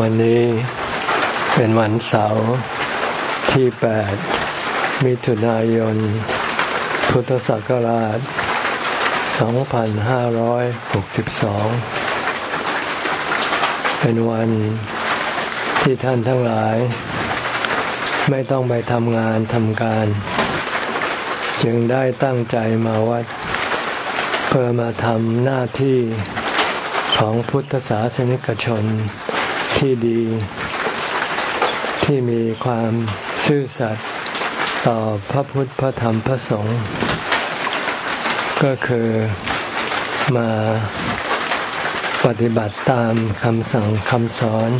วันนี้เป็นวันเสาร์ที่ 8 มิถุนายน พุทธศักราช 2562 เป็นวันที่ท่านทั้งหลาย ไม่ต้องไปทำงานทำการ จึงได้ตั้งใจมาวัด เพื่อมาทำหน้าที่ของพุทธศาสนิกชน ที่ดี ที่มีความซื่อสัตย์ต่อพระพุทธพระธรรมพระสงฆ์ก็คือมาปฏิบัติตามคำสั่งคำสอน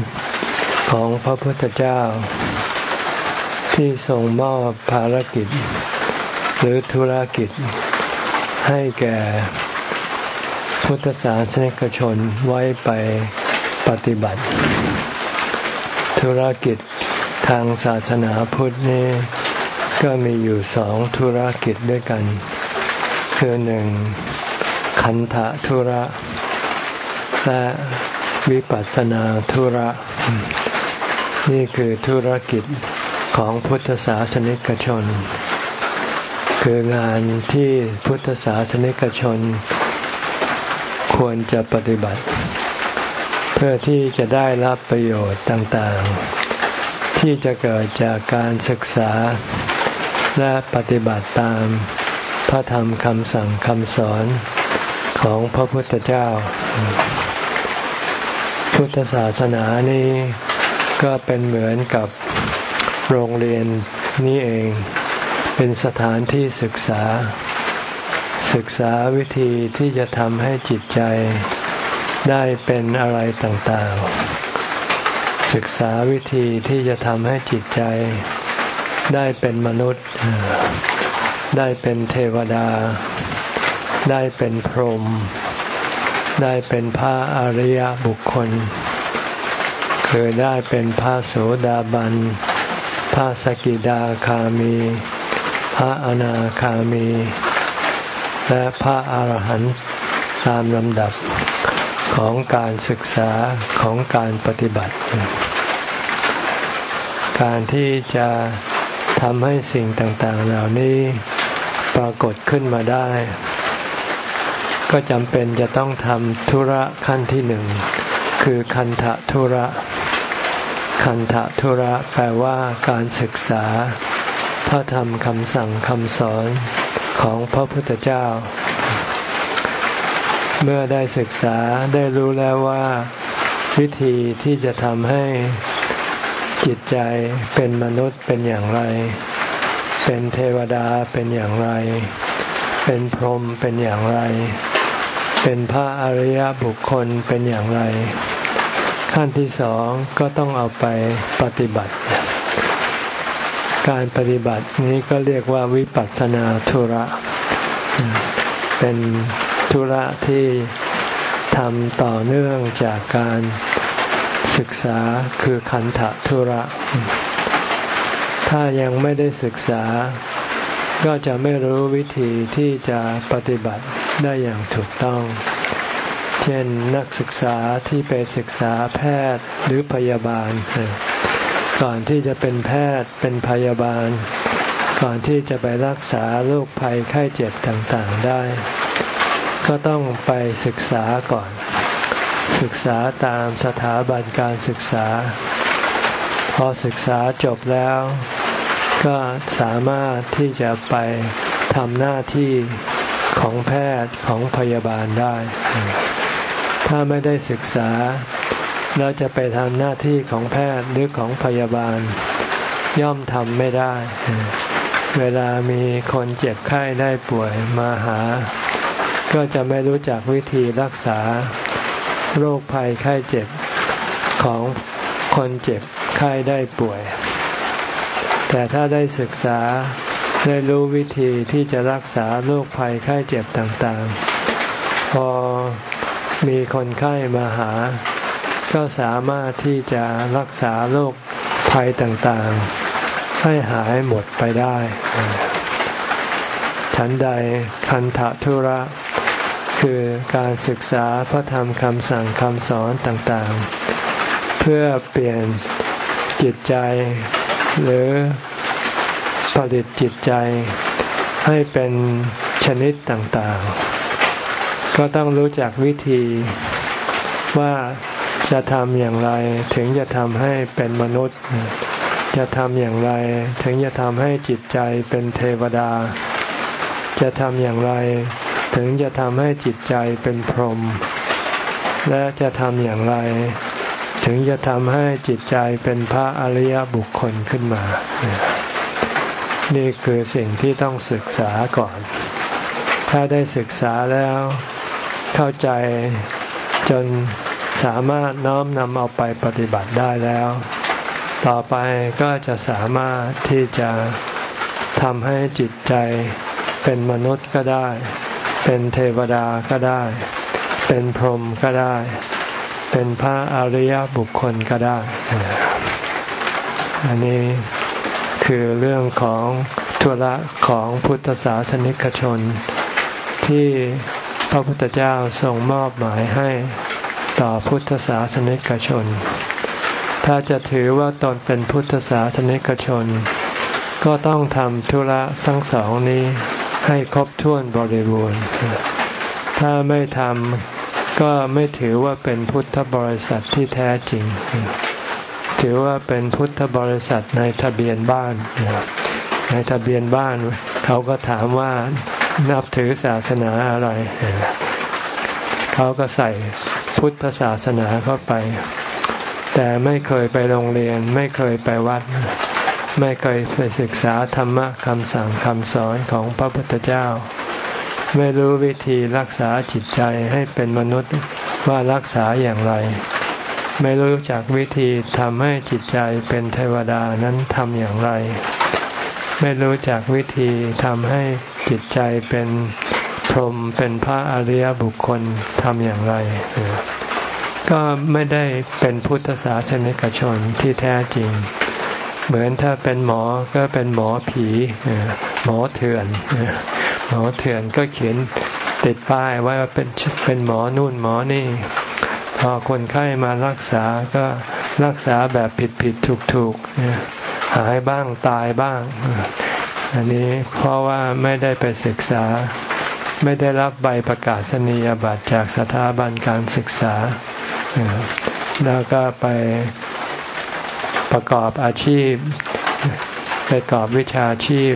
ของพระพุทธเจ้า ที่ทรงมอบภารกิจ หรือธุรกิจ ให้แก่พุทธศาสนิกชนไว้ไป ปฏิบัติ ธุรกิจทางศาสนาพุทธนี่ก็มีอยู่สองธุรกิจด้วยกัน คือหนึ่งคันธะธุระและวิปัสสนาธุระ นี่คือธุรกิจของพุทธศาสนิกชน คืองานที่พุทธศาสนิกชน ควรจะปฏิบัติ พื่อที่จะได้รับประโยชน์ต่างๆ ที่จะเกิดจากการศึกษาและปฏิบัติตาม พระธรรมคำสั่งคำสอนของพระพุทธเจ้า พุทธศาสนานี้ก็เป็นเหมือนกับโรงเรียนนี้เอง เป็นสถานที่ศึกษา ศึกษาวิธีที่จะทำให้จิตใจ ได้เป็นอะไรต่างๆ ศึกษาวิธีที่จะทำให้จิตใจ ได้เป็นมนุษย์ ได้เป็นเทวดา ได้เป็นพรหมได้เป็นพระอริยบุคคล คือได้เป็นพระโสดาบัน พระสกิดาคามี พระอนาคามี และพระอาหารหันต์ตามลำดับ ของการศึกษาของการปฏิบัติ การที่จะทำให้สิ่งต่าง ๆ เหล่านี้ปรากฏขึ้นมาได้ ก็จำเป็นจะต้องทำธุระขั้นที่หนึ่ง คือคันธะธุระ คันธะธุระแปลว่าการศึกษา พระธรรมคำสั่งคำสอนของพระพุทธเจ้า เมื่อได้ศึกษาได้รู้แล้วว่าวิธีที่จะทำให้จิตใจเป็นมนุษย์เป็นอย่างไร เป็นเทวดาเป็นอย่างไร เป็นพรหมเป็นอย่างไร เป็นพระอริยบุคคลเป็นอย่างไร ขั้นที่สองก็ต้องเอาไปปฏิบัติ การปฏิบัตินี้ก็เรียกว่าวิปัสสนาธุระ เป็น ธุระที่ทำต่อเนื่องจากการศึกษาคือขันธธุระ ถ้ายังไม่ได้ศึกษา ก็จะไม่รู้วิธีที่จะปฏิบัติได้อย่างถูกต้อง เช่นนักศึกษาที่ไปศึกษาแพทย์หรือพยาบาล ก่อนที่จะเป็นแพทย์เป็นพยาบาล ก่อนที่จะไปรักษาโรคภัยไข้เจ็บต่างๆได้ ก็ต้องไปศึกษาก่อน ศึกษาตามสถาบันการศึกษา พอศึกษาจบแล้ว ก็สามารถที่จะไปทำหน้าที่ของแพทย์ของพยาบาลได้ ถ้าไม่ได้ศึกษาเราจะไปทำหน้าที่ของแพทย์หรือของพยาบาล ย่อมทำไม่ได้ เวลามีคนเจ็บไข้ได้ป่วยมาหา ก็จะไม่รู้จักวิธีรักษาโรคภัยไข้เจ็บของคนเจ็บไข้ได้ป่วย แต่ถ้าได้ศึกษาได้รู้วิธีที่จะรักษาโรคภัยไข้เจ็บต่างๆ พอมีคนไข้มาหา ก็สามารถที่จะรักษาโรคภัยต่างๆ ให้หายหมดไปได้ ฉันใดคันธทุระ คือการศึกษาพระธรรมคำสั่งคำสอนต่างๆ เพื่อเปลี่ยนจิตใจหรือผลิตจิตใจให้เป็นชนิดต่างๆ ก็ต้องรู้จักวิธีว่าจะทำอย่างไรถึงจะทำให้เป็นมนุษย์ จะทำอย่างไรถึงจะทำให้จิตใจเป็นเทวดา จะทำอย่างไร ถึงจะทำให้จิตใจเป็นพรหมและจะทำอย่างไร ถึงจะทำให้จิตใจเป็นพระอริยบุคคลขึ้นมา นี่คือสิ่งที่ต้องศึกษาก่อน ถ้าได้ศึกษาแล้วเข้าใจจนสามารถน้อมนำเอาไปปฏิบัติได้แล้ว ต่อไปก็จะสามารถที่จะทำให้จิตใจเป็นมนุษย์ก็ได้ เป็นเทวดาก็ได้ เป็นพรหมก็ได้ เป็นพระอริยบุคคลก็ได้ อันนี้คือเรื่องของทุระของพุทธศาสนิกชน ที่พระพุทธเจ้าทรงมอบหมายให้ต่อพุทธศาสนิกชน ถ้าจะถือว่าตนเป็นพุทธศาสนิกชน ก็ต้องทำธุระทั้งสองนี้ ให้ครบถ้วนบริบูรณ์ ถ้าไม่ทำก็ไม่ถือว่าเป็นพุทธบริษัทที่แท้จริง ถือว่าเป็นพุทธบริษัทในทะเบียนบ้าน ในทะเบียนบ้าน เขาก็ถามว่านับถือศาสนาอะไร เขาก็ใส่พุทธศาสนาเข้าไป แต่ไม่เคยไปโรงเรียน ไม่เคยไปวัด ไม่เคยไปศึกษาธรรมะคำสั่งคำสอนของพระพุทธเจ้า ไม่รู้วิธีรักษาจิตใจให้เป็นมนุษย์ว่ารักษาอย่างไร ไม่รู้จักวิธีทำให้จิตใจเป็นเทวดานั้นทำอย่างไร ไม่รู้จักวิธีทำให้จิตใจเป็นพรหมเป็นพระอริยบุคคลทำอย่างไร ก็ไม่ได้เป็นพุทธศาสนิกชนที่แท้จริง เหมือนถ้าเป็นหมอก็เป็นหมอผีหมอเถื่อนหมอเถื่อนก็เขียนติดป้ายว่าเป็นเป็นหมอนู่นหมอนี่ พอคนไข้มารักษาก็รักษาแบบผิดผิดถูกถูกหายบ้างตายบ้าง อันนี้เพราะว่าไม่ได้ไปศึกษา ไม่ได้รับใบประกาศนียบัตรจากสถาบันการศึกษาแล้วก็ไป ประกอบอาชีพปประกอบวิชาชีพ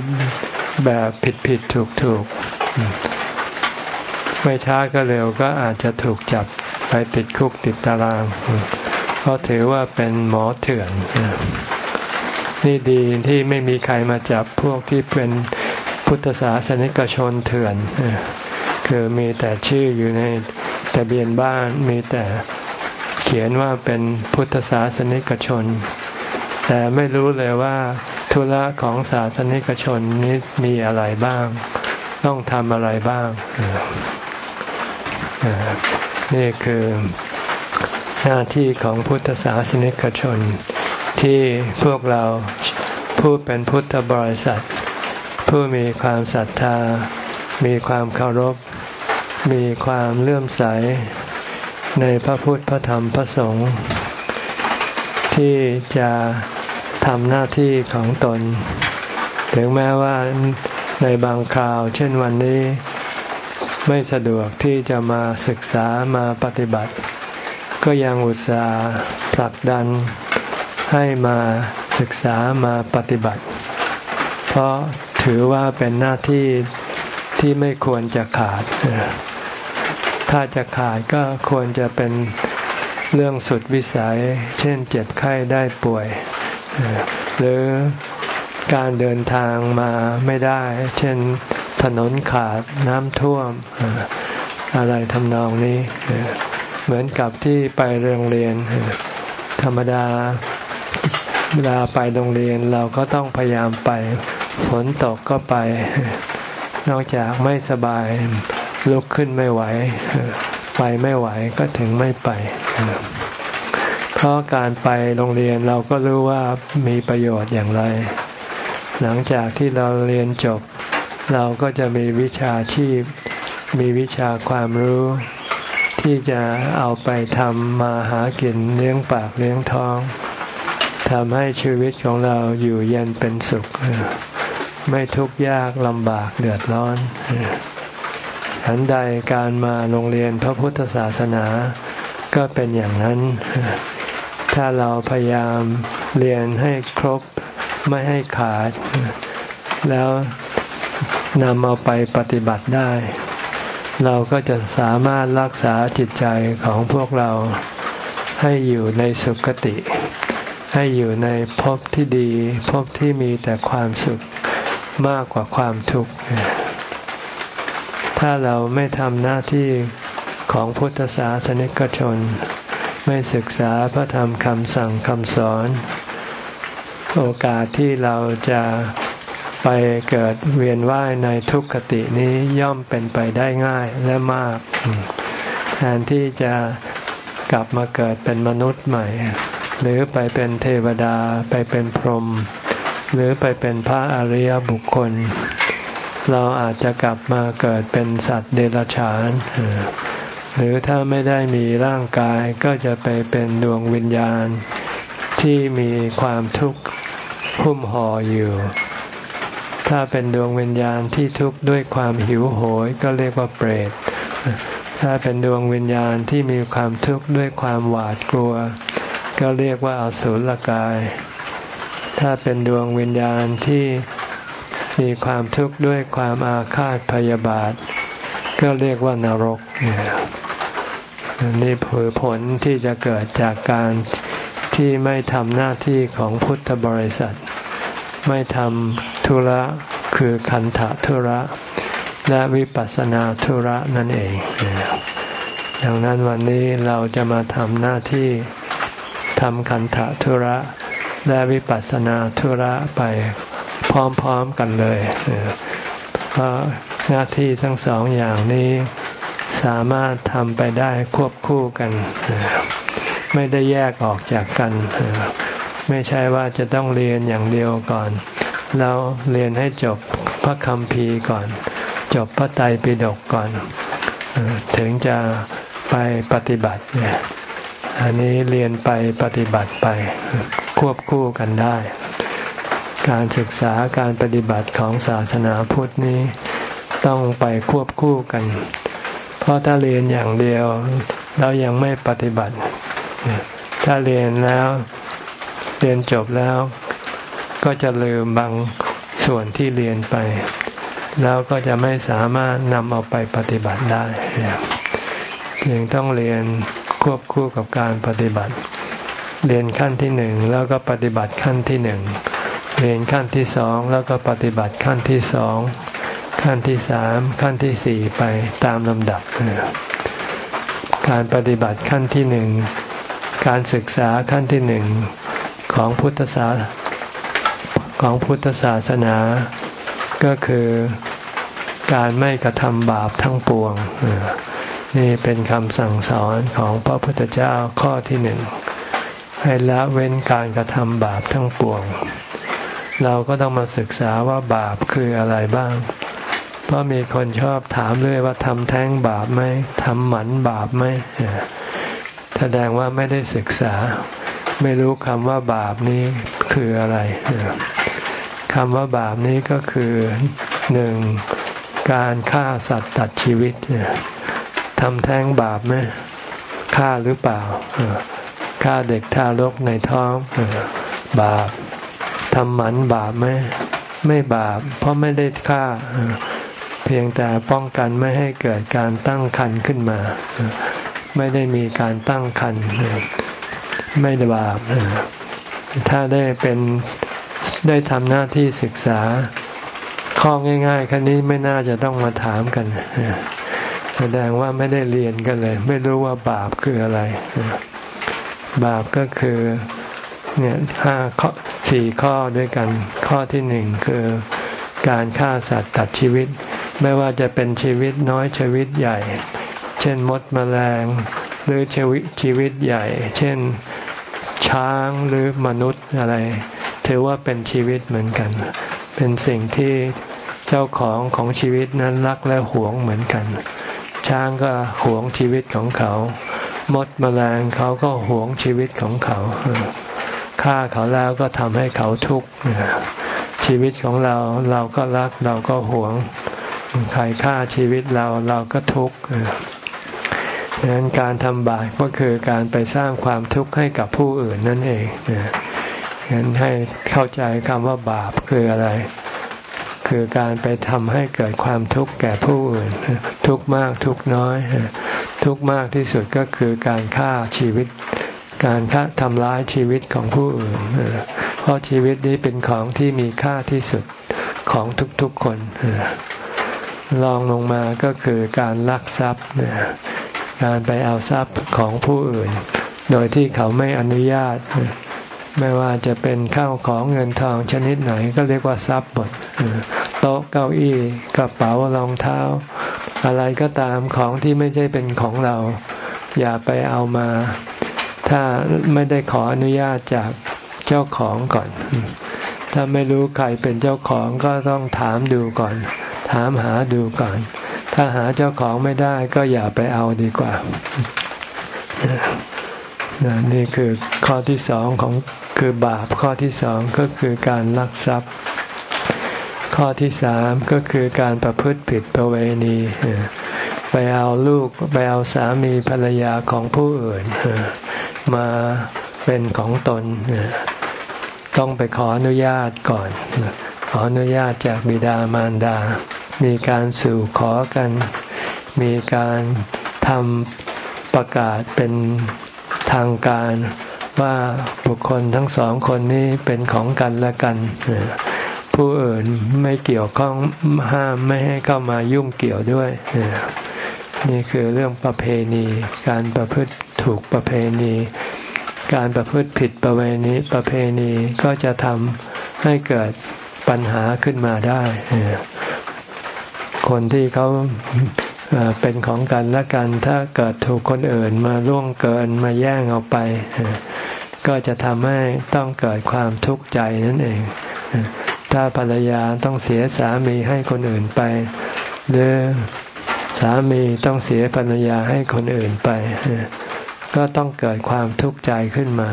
แบบผิดผิดถูกถูกไม่ช้าก็เร็วก็อาจจะถูกจับไปติดคุกติดตาราง เพราะถือว่าเป็นหมอเถื่อน นี่ดีที่ไม่มีใครมาจับพวกที่เป็นพุทธศาสนิกชนเถื่อน คือมีแต่ชื่ออยู่ในทะเบียนบ้านมีแต่เขียนว่าเป็นพุทธศาสนิกชน แต่ไม่รู้เลยว่าธุระของศาสนิกชนนี้มีอะไรบ้าง ต้องทำอะไรบ้าง นี่คือหน้าที่ของพุทธศาสนิกชน ที่พวกเราผู้เป็นพุทธบริษัท ผู้มีความศรัทธา มีความเคารพ มีความเลื่อมใส ในพระพุทธพระธรรมพระสงฆ์ ที่จะทำหน้าที่ของตน ถึงแม้ว่าในบางคราว เช่นวันนี้ไม่สะดวกที่จะมาศึกษามาปฏิบัติ ก็ยังอุตส่าห์ผลักดันให้มาศึกษามาปฏิบัติ เพราะถือว่าเป็นหน้าที่ที่ไม่ควรจะขาด ถ้าจะขาดก็ควรจะเป็น เรื่องสุดวิสัย เช่นเจ็บไข้ได้ป่วย หรือการเดินทางมาไม่ได้ เช่นถนนขาดน้ำท่วม อะไรทำนองนี้ เหมือนกับที่ไปโรงเรียน ธรรมดาเวลาไปโรงเรียนเราก็ต้องพยายามไป ฝนตกก็ไป นอกจากไม่สบายลุกขึ้นไม่ไหว ไปไม่ไหวก็ถึงไม่ไป เพราะการไปโรงเรียนเราก็รู้ว่ามีประโยชน์อย่างไร หลังจากที่เราเรียนจบ เราก็จะมีวิชาชีพ มีวิชาความรู้ ที่จะเอาไปทำมาหากินเลี้ยงปากเลี้ยงท้องทำให้ชีวิตของเราอยู่เย็นเป็นสุข ไม่ทุกข์ยากลำบากเดือดร้อน ฉันใดการมาโรงเรียนพระพุทธศาสนา ก็เป็นอย่างนั้น ถ้าเราพยายามเรียนให้ครบไม่ให้ขาด แล้วนำเอาไปปฏิบัติได้ เราก็จะสามารถรักษาจิตใจของพวกเราให้อยู่ในสุคติ ให้อยู่ในภพที่ดีภพที่มีแต่ความสุขมากกว่าความทุกข์ ถ้าเราไม่ทำหน้าที่ของพุทธศาสนิกชน ไม่ศึกษาพระธรรมคำสั่งคำสอน โอกาสที่เราจะไปเกิดเวียนว่ายในทุกขตินี้ย่อมเป็นไปได้ง่ายและมาก แทนที่จะกลับมาเกิดเป็นมนุษย์ใหม่ หรือไปเป็นเทวดาไปเป็นพรหมหรือไปเป็นพระอริยบุคคล เราอาจจะกลับมาเกิดเป็นสัตว์เดรัจฉานหรือถ้าไม่ได้มีร่างกายก็จะไปเป็นดวงวิญญาณ ที่มีความทุกข์หุ้มห่ออยู่ ถ้าเป็นดวงวิญญาณที่ทุกข์ด้วยความหิวโหยก็เรียกว่าเปรต ถ้าเป็นดวงวิญญาณที่มีความทุกข์ด้วยความหวาดกลัว ก็เรียกว่าอสุรกาย ถ้าเป็นดวงวิญญาณที่ มีความทุกข์ด้วยความอาฆาตพยาบาท ก็เรียกว่านรกนี่คือผลที่จะเกิดจากการที่ไม่ทำหน้าที่ของพุทธบริษัท ไม่ทำธุระคือคันธะธุระ และวิปัสสนาธุระนั่นเองดังนั้นวันนี้เราจะมาทำหน้าที่ทำคันธะธุระ และวิปัสสนาธุระไป พร้อมๆกันเลยเพราะหน้าที่ทั้งสองอย่างนี้สามารถทำไปได้ควบคู่กัน ไม่ได้แยกออกจากกัน ไม่ใช่ว่าจะต้องเรียนอย่างเดียวก่อน แล้วเรียนให้จบพระคัมภีก่อน จบพระไตรปิฎกก่อน ถึงจะไปปฏิบัติเนี่ยอันนี้เรียนไปปฏิบัติไปควบคู่กันได้ การศึกษาการปฏิบัติของศาสนาพุทธนี้ต้องไปควบคู่กัน เพราะถ้าเรียนอย่างเดียวเรายังไม่ปฏิบัติ ถ้าเรียนแล้วเรียนจบแล้ว ก็จะลืมบางส่วนที่เรียนไป แล้วก็จะไม่สามารถนำเอาไปปฏิบัติได้ยังต้องเรียนควบคู่กับการปฏิบัติ เรียนขั้นที่หนึ่งแล้วก็ปฏิบัติขั้นที่หนึ่ง เรียนขั้นที่สองแล้วก็ปฏิบัติขั้นที่สองขั้นที่สามขั้นที่สี่ไปตามลำดับการปฏิบัติขั้นที่หนึ่งการศึกษาขั้นที่หนึ่งของพุทธศาสของพุทธศาสนา ก็คือการไม่กระทำบาปทั้งปวง นี่เป็นคำสั่งสอนของพระพุทธเจ้าข้อที่หนึ่งให้ละเว้นการกระทำบาปทั้งปวง เราก็ต้องมาศึกษาว่าบาปคืออะไรบ้าง เพราะมีคนชอบถามเลยว่าทำแท้งบาปไหมทำหมันบาปไหมแสดงว่าไม่ได้ศึกษา ไม่รู้คำว่าบาปนี้คืออะไรคำว่าบาปนี้ก็คือหนึ่งการฆ่าสัตว์ตัดชีวิตทำแท้งบาปไหมฆ่าหรือเปล่าฆ่าเด็กทารกในท้องบาป ทำหมันบาปไหมไม่บาป เพราะไม่ได้ฆ่า เพียงแต่ป้องกันไม่ให้เกิดการตั้งคันขึ้นมา ไม่ได้มีการตั้งคันไม่ได้บาปถ้าได้เป็นได้ทำหน้าที่ศึกษา ข้อง่ายๆคันนี้ไม่น่าจะต้องมาถามกันแสดงว่าไม่ได้เรียนกันเลย ไม่รู้ว่าบาปคืออะไร บาปก็คือ เนี่ยห้าข้อสี่ข้อด้วยกัน ข้อที่หนึ่งคือการฆ่าสัตว์ตัดชีวิต ไม่ว่าจะเป็นชีวิตน้อยชีวิตใหญ่ เช่นมดมแมลง หรือชีวิตชีวิตใหญ่ เช่นช้างหรือมนุษย์อะไร ถือว่าเป็นชีวิตเหมือนกัน เป็นสิ่งที่เจ้าของของชีวิตนั้นรักและหวงเหมือนกัน ช้างก็หวงชีวิตของเขา มดแมลงเขาก็หวงชีวิตของเขา ฆ่าเขาแล้วก็ทำให้เขาทุกข์ชีวิตของเราเราก็รักเราก็หวง ใครฆ่าชีวิตเราเราก็ทุกข์ดังนั้นการทำบาปก็คือการไปสร้างความทุกข์ให้กับผู้อื่นนั่นเองดังนั้นให้เข้าใจคำว่าบาปคืออะไร คือการไปทำให้เกิดความทุกข์แก่ผู้อื่น ทุกข์มากทุกข์น้อย ทุกข์มากที่สุดก็คือการฆ่าชีวิต การฆ่าทำร้ายชีวิตของผู้อื่นเพราะชีวิตนี้เป็นของที่มีค่าที่สุดของทุกๆคนลองลงมาก็คือการลักทรัพย์การไปเอาทรัพย์ของผู้อื่น โดยที่เขาไม่อนุญาต ไม่ว่าจะเป็นข้าวของเงินทองชนิดไหนก็เรียกว่าทรัพย์หมดโต๊ะเก้าอี้กระเป๋ารองเท้า อะไรก็ตามของที่ไม่ใช่เป็นของเรา อย่าไปเอามา ถ้าไม่ได้ขออนุญาตจากเจ้าของก่อน ถ้าไม่รู้ใครเป็นเจ้าของก็ต้องถามดูก่อน ถามหาดูก่อน ถ้าหาเจ้าของไม่ได้ก็อย่าไปเอาดีกว่า นี่คือข้อที่สองของคือบาปข้อที่สองก็คือการลักทรัพย์ ข้อที่สามก็คือการประพฤติผิดประเวณี ไปเอาลูกไปเอาสามีภรรยาของผู้อื่นมาเป็นของตน ต้องไปขออนุญาตก่อน ขออนุญาตจากบิดามารดา มีการสู่ขอกัน มีการทำประกาศเป็นทางการว่าบุคคลทั้งสองคนนี้เป็นของกันและกัน ผู้อื่นไม่เกี่ยวข้องห้ามไม่ให้เข้ามายุ่งเกี่ยวด้วยนี่คือเรื่องประเพณี การประพฤติถูกประเพณี การประพฤติผิดประเวณีประเพณีก็จะทำให้เกิดปัญหาขึ้นมาได้คนที่เขาเป็นของกันและกันถ้าเกิดถูกคนอื่นมาล่วงเกินมาแย่งเอาไป ก็จะทำให้ต้องเกิดความทุกข์ใจนั่นเอง ถ้าภรรยาต้องเสียสามีให้คนอื่นไป หรือสามีต้องเสียภรรยาให้คนอื่นไป ก็ต้องเกิดความทุกข์ใจขึ้นมา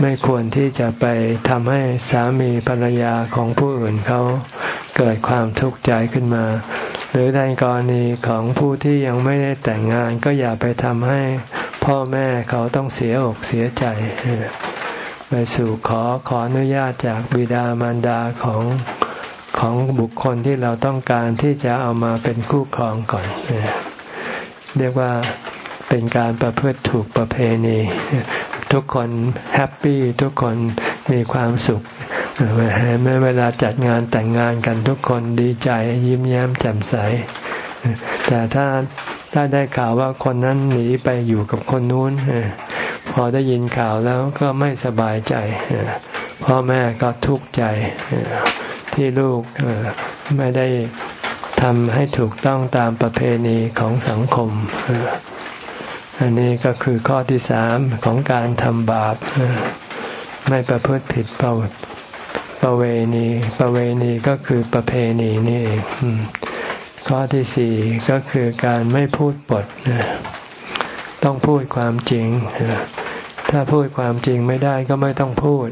ไม่ควรที่จะไปทำให้สามีภรรยาของผู้อื่นเขาเกิดความทุกข์ใจขึ้นมา หรือในกรณีของผู้ที่ยังไม่ได้แต่งงานก็อย่าไปทำให้พ่อแม่เขาต้องเสียอกเสียใจ ไปสู่ขอขออนุญาตจากบิดามารดาของของบุคคลที่เราต้องการที่จะเอามาเป็นคู่ครองก่อน เรียกว่าเป็นการประพฤติถูกประเพณี ทุกคนแฮปปี้ทุกคนมีความสุขเมื่อเวลาจัดงานแต่งงานกันทุกคนดีใจยิ้มแย้มแจ่มใส แต่ถ้าถ้าได้ข่าวว่าคนนั้นหนีไปอยู่กับคนนู้น อได้ยินข่าวแล้วก็ไม่สบายใจพ่อแม่ก็ทุกข์ใจที่ลูกไม่ได้ทำให้ถูกต้องตามประเพณีของสังคม อันนี้ก็คือข้อที่สามของการทำบาป ไม่ประพฤติผิดประประเวณี ประเวณีก็คือประเพณีนี่เองข้อที่สี่ก็คือการไม่พูดปด ต้องพูดความจริง ถ้าพูดความจริงไม่ได้ก็ไม่ต้องพูด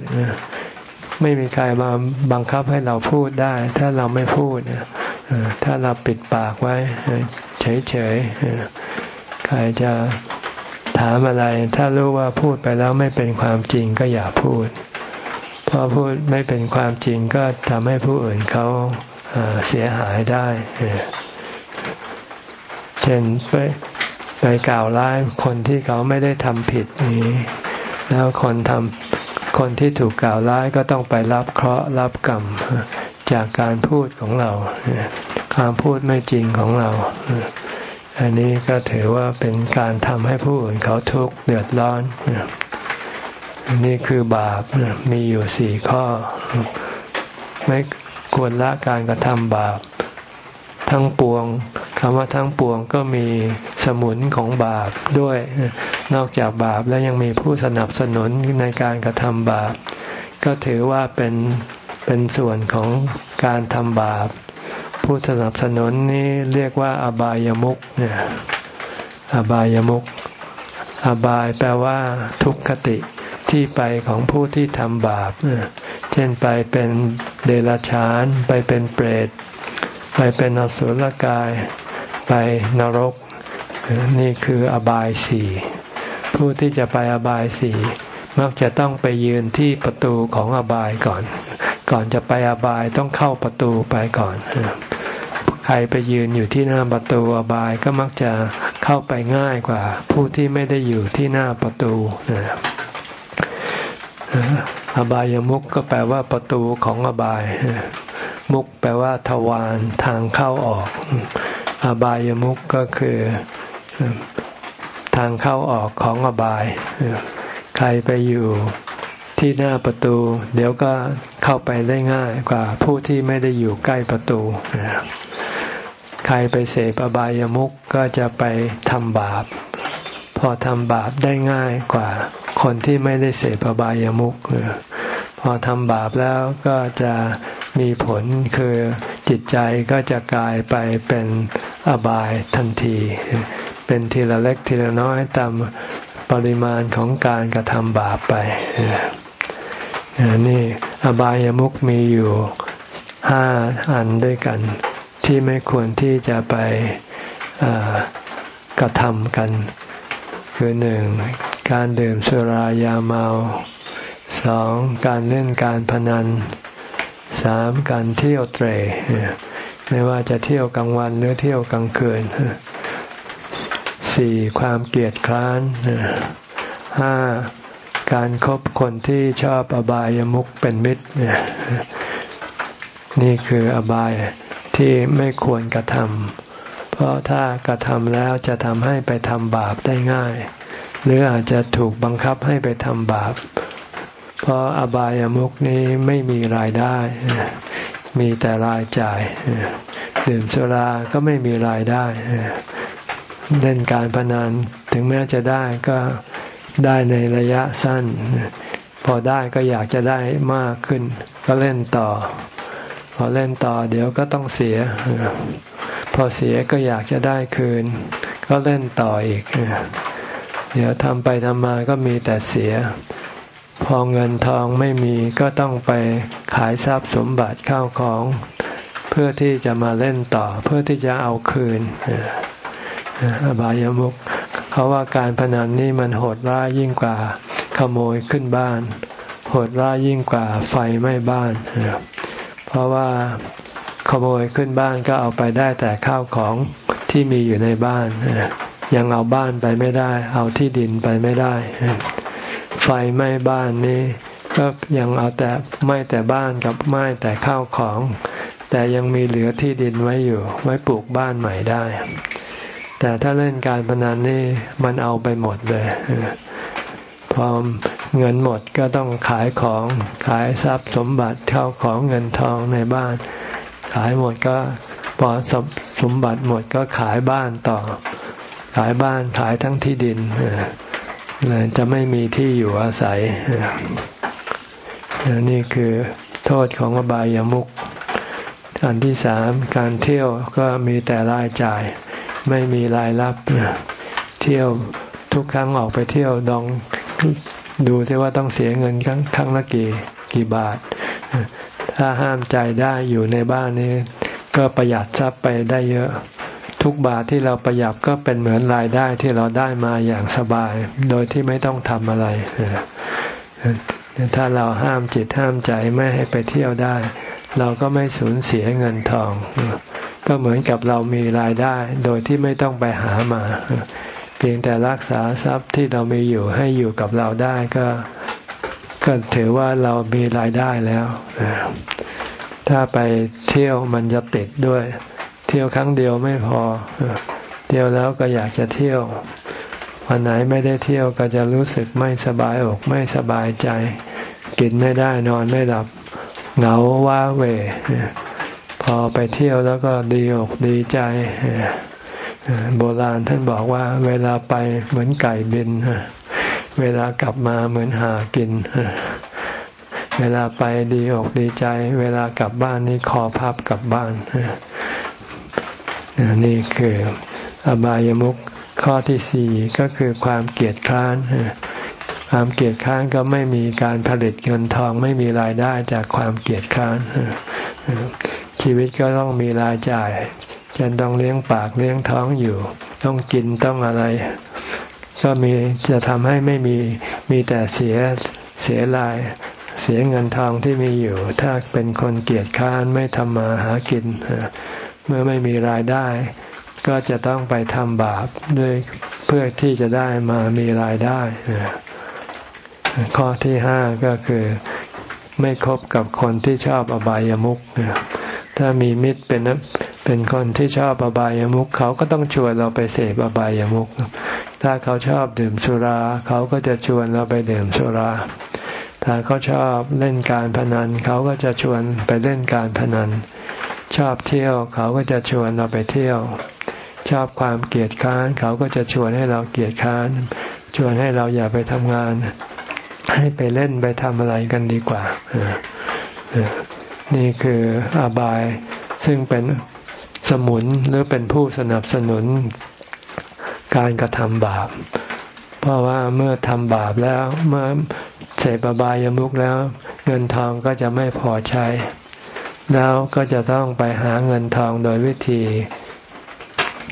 ไม่มีใครมาบังคับให้เราพูดได้ ถ้าเราไม่พูดถ้าเราปิดปากไว้ เฉยๆใครจะถามอะไร ถ้ารู้ว่าพูดไปแล้วไม่เป็นความจริงก็อย่าพูด เพอพูดไม่เป็นความจริงก็ทำให้ผู้อื่นเขาเสียหายได้ เช่นไปไปกล่าวร้ายคนที่เขาไม่ได้ทำผิดนี้ แล้วคนทำคนที่ถูกกล่าวร้ายก็ต้องไปรับเคราะห์รับกรรมจากการพูดของเราความพูดไม่จริงของเรา อันนี้ก็ถือว่าเป็นการทำให้ผู้อื่นเขาทุกข์เดือดร้อนนี่คือบาปมีอยู่สี่ข้อ ไม่ควรละการกระทำบาป ทั้งปวงคำว่าทั้งปวงก็มีสมุนของบาปด้วย นอกจากบาปแล้วยังมีผู้สนับสนุนในการกระทำบาป ก็ถือว่าเป็นเป็นส่วนของการทำบาป ผู้สนับสนุนนี้เรียกว่า อบายามุกเนี่ยอบายามุกอบายแปลว่าทุกขติที่ไปของผู้ที่ทำบาป เช่นไปเป็นเดรัจฉาน ไปเป็นเปรต ไปเป็นอสุรกาย ไปนรก นี่คืออบายสี่ผู้ที่จะไปอบายสี่มักจะต้องไปยืนที่ประตูของอบายก่อน ก่อนจะไปอบายต้องเข้าประตูไปก่อน ใครไปยืนอยู่ที่หน้าประตูอบายก็มักจะเข้าไปง่ายกว่า ผู้ที่ไม่ได้อยู่ที่หน้าประตูอบายมุกก็แปลว่าประตูของอบาย มุกแปลว่า ทวารทางเข้าออก อบายมุกก็คือทางเข้าออกของอบาย ใครไปอยู่ที่หน้าประตู เดี๋ยวก็เข้าไปได้ง่ายกว่าผู้ที่ไม่ได้อยู่ใกล้ประตู ใครไปเสพอบายมุกก็จะไปทำบาป พอทำบาปได้ง่ายกว่าคนที่ไม่ได้เสพอบายมุกพอทำบาปแล้วก็จะ มีผลคือจิตใจก็จะกลายไปเป็นอบายทันที เป็นทีละเล็กทีละน้อยตามปริมาณของการกระทำบาปไปนี่อบายามุกมีอยู่ห้าอันด้วยกัน ที่ไม่ควรที่จะไปกระทำกัน คือหนึ่งการดื่มสุรายาเมาสองการเล่นการพนัน สามการเที่ยวเตรไม่ว่าจะเที่ยวกลางวันหรือเที่ยวกลางคืนสี่ความเกลียดคร้านห้าการครบคนที่ชอบอบายามุขเป็นมิตรนี่คืออบายที่ไม่ควรกระทำเพราะถ้ากระทำแล้วจะทำให้ไปทำบาปได้ง่าย หรืออาจจะถูกบังคับให้ไปทำบาป เพราะอบายามุขนี้ไม่มีรายได้ มีแต่รายจ่ายดื่มสุราก็ไม่มีรายได้เล่นการพนันถึงแม้จะได้ก็ได้ในระยะสั้น พอได้ก็อยากจะได้มากขึ้น ก็เล่นต่อ พอเล่นต่อเดี๋ยวก็ต้องเสีย พอเสียก็อยากจะได้คืน ก็เล่นต่ออีก เดี๋ยวทำไปทำมาก็มีแต่เสีย พอเงินทองไม่มีก็ต้องไปขายทรัพย์สมบัติเข้าของ เพื่อที่จะมาเล่นต่อ เพื่อที่จะเอาคืนอบายามุกเขาว่าการพนันนี่มันโหดร้ายยิ่งกว่าขโมยขึ้นบ้าน โหดร้ายยิ่งกว่าไฟไหม้บ้าน เพราะว่าขโมยขึ้นบ้านก็เอาไปได้แต่ข้าวของที่มีอยู่ในบ้านยังเอาบ้านไปไม่ได้ เอาที่ดินไปไม่ได้ ไฟไหม้บ้านนี้ ก็ยังเอาแต่ไม่แต่บ้านกับไม่แต่ข้าวของ แต่ยังมีเหลือที่ดินไว้อยู่ ไว้ปลูกบ้านใหม่ได้ แต่ถ้าเล่นการพนันนี่มันเอาไปหมดเลยพอเงินหมดก็ต้องขายของขายทรัพย์สมบัติเข้าของเงินทองในบ้าน ขายหมดก็พอสมบัติหมดก็ขายบ้านต่อ ขายบ้านขายทั้งที่ดินเลย จะไม่มีที่อยู่อาศัยนี่คือโทษของอบายามุกอันที่สามการเที่ยวก็มีแต่รายจ่าย ไม่มีรายรับ เที่ยวทุกครั้งออกไปเที่ยวดองดูซิว่าต้องเสียเงินครั้งครั้งละกี่กี่บาท ถ้าห้ามใจได้อยู่ในบ้านนี้ ก็ประหยัดทรัพย์ไปได้เยอะ ทุกบาทที่เราประหยัดก็เป็นเหมือนรายได้ที่เราได้มาอย่างสบาย โดยที่ไม่ต้องทำอะไรถ้าเราห้ามจิตห้ามใจไม่ให้ไปเที่ยวได้ เราก็ไม่สูญเสียเงินทอง ก็เหมือนกับเรามีรายได้ โดยที่ไม่ต้องไปหามา เพียงแต่รักษาทรัพย์ที่เรามีอยู่ให้อยู่กับเราได้ก็ก็ถือว่าเรามีรายได้แล้ว ถ้าไปเที่ยวมันจะติดด้วย ที่ยวครั้งเดียวไม่พอ เที่ยวแล้วก็อยากจะเที่ยว วันไหนไม่ได้เที่ยวก็จะรู้สึกไม่สบายอกไม่สบายใจ กินไม่ได้นอนไม่หลับเหงาว้าเวพอไปเที่ยวแล้วก็ดีอกดีใจโบราณท่านบอกว่า เวลาไปเหมือนไก่บินเวลากลับมาเหมือนหากิน เวลาไปดีอกดีใจ เวลากลับบ้านนี่คอพับกลับบ้าน นี่คืออบายามุขข้อที่สี่ก็คือความเกียดคร้านความเกียดคร้านก็ไม่มีการผลิตเงินทองไม่มีรายได้จากความเกียดคร้านชีวิตก็ต้องมีรายจ่ายจะต้องเลี้ยงปากเลี้ยงท้องอยู่ ต้องกินต้องอะไร ก็มีจะทำให้ไม่มีมีแต่เสียเสียรายเสียเงินทองที่มีอยู่ ถ้าเป็นคนเกียจค้านไม่ทำมาหากิน เมื่อไม่มีรายได้ ก็จะต้องไปทำบาปด้วยเพื่อที่จะได้มามีรายได้ ข้อที่ห้าก็คือไม่คบกับคนที่ชอบอบายามุขถ้ามีมิตรเป็นเป็นคนที่ชอบอบายามุขเขาก็ต้องชวนเราไปเสพอบายามุขถ้าเขาชอบดื่มสุรา เขาก็จะชวนเราไปดื่มสุรา ถ้าเขาชอบเล่นการพนัน เขาก็จะชวนไปเล่นการพนัน ชอบเที่ยว เขาก็จะชวนเราไปเที่ยว ชอบความเกลียดค้าน เขาก็จะชวนให้เราเกลียดค้าน ชวนให้เราอย่าไปทำงาน ให้ไปเล่นไปทำอะไรกันดีกว่า นี่คืออบายซึ่งเป็นสมุนหรือเป็นผู้สนับสนุนการกระทำบาป เพราะว่าเมื่อทำบาปแล้วเมื่อเสพอบายามุกแล้ว เงินทองก็จะไม่พอใช้ แล้วก็จะต้องไปหาเงินทองโดยวิธี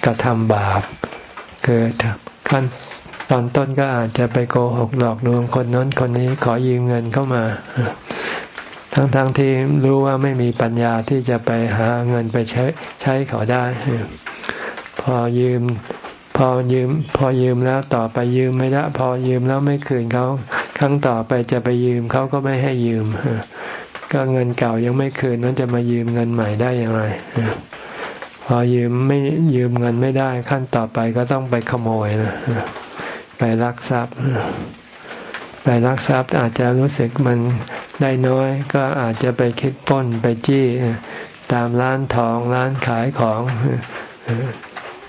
กระทำบาป คือขั้นตอนต้นก็อาจจะไปโกหกหลอกลวงคนน้นคนนี้ขอยืมเงินเข้ามา ทั้งๆทที่รู้ว่าไม่มีปัญญาที่จะไปหาเงินไปใช้ใช้เขาได้ พอยืมพอยืม พอยืมแล้วต่อไปยืมไม่ได้ พอยืมแล้วไม่คืนเขาครั้งต่อไปจะไปยืมเขาก็ไม่ให้ยืม ก็เงินเก่ายังไม่คืนนั้นจะมายืมเงินใหม่ได้อย่างไรพอยืมไม่ยืมเงินไม่ได้ ขั้นต่อไปก็ต้องไปขโมยนะไปลักทรัพย์ไปลักทรัพย์อาจจะรู้สึกมันได้น้อย ก็อาจจะไปคิดป้นไปจี้ตามร้านทองร้านขายของ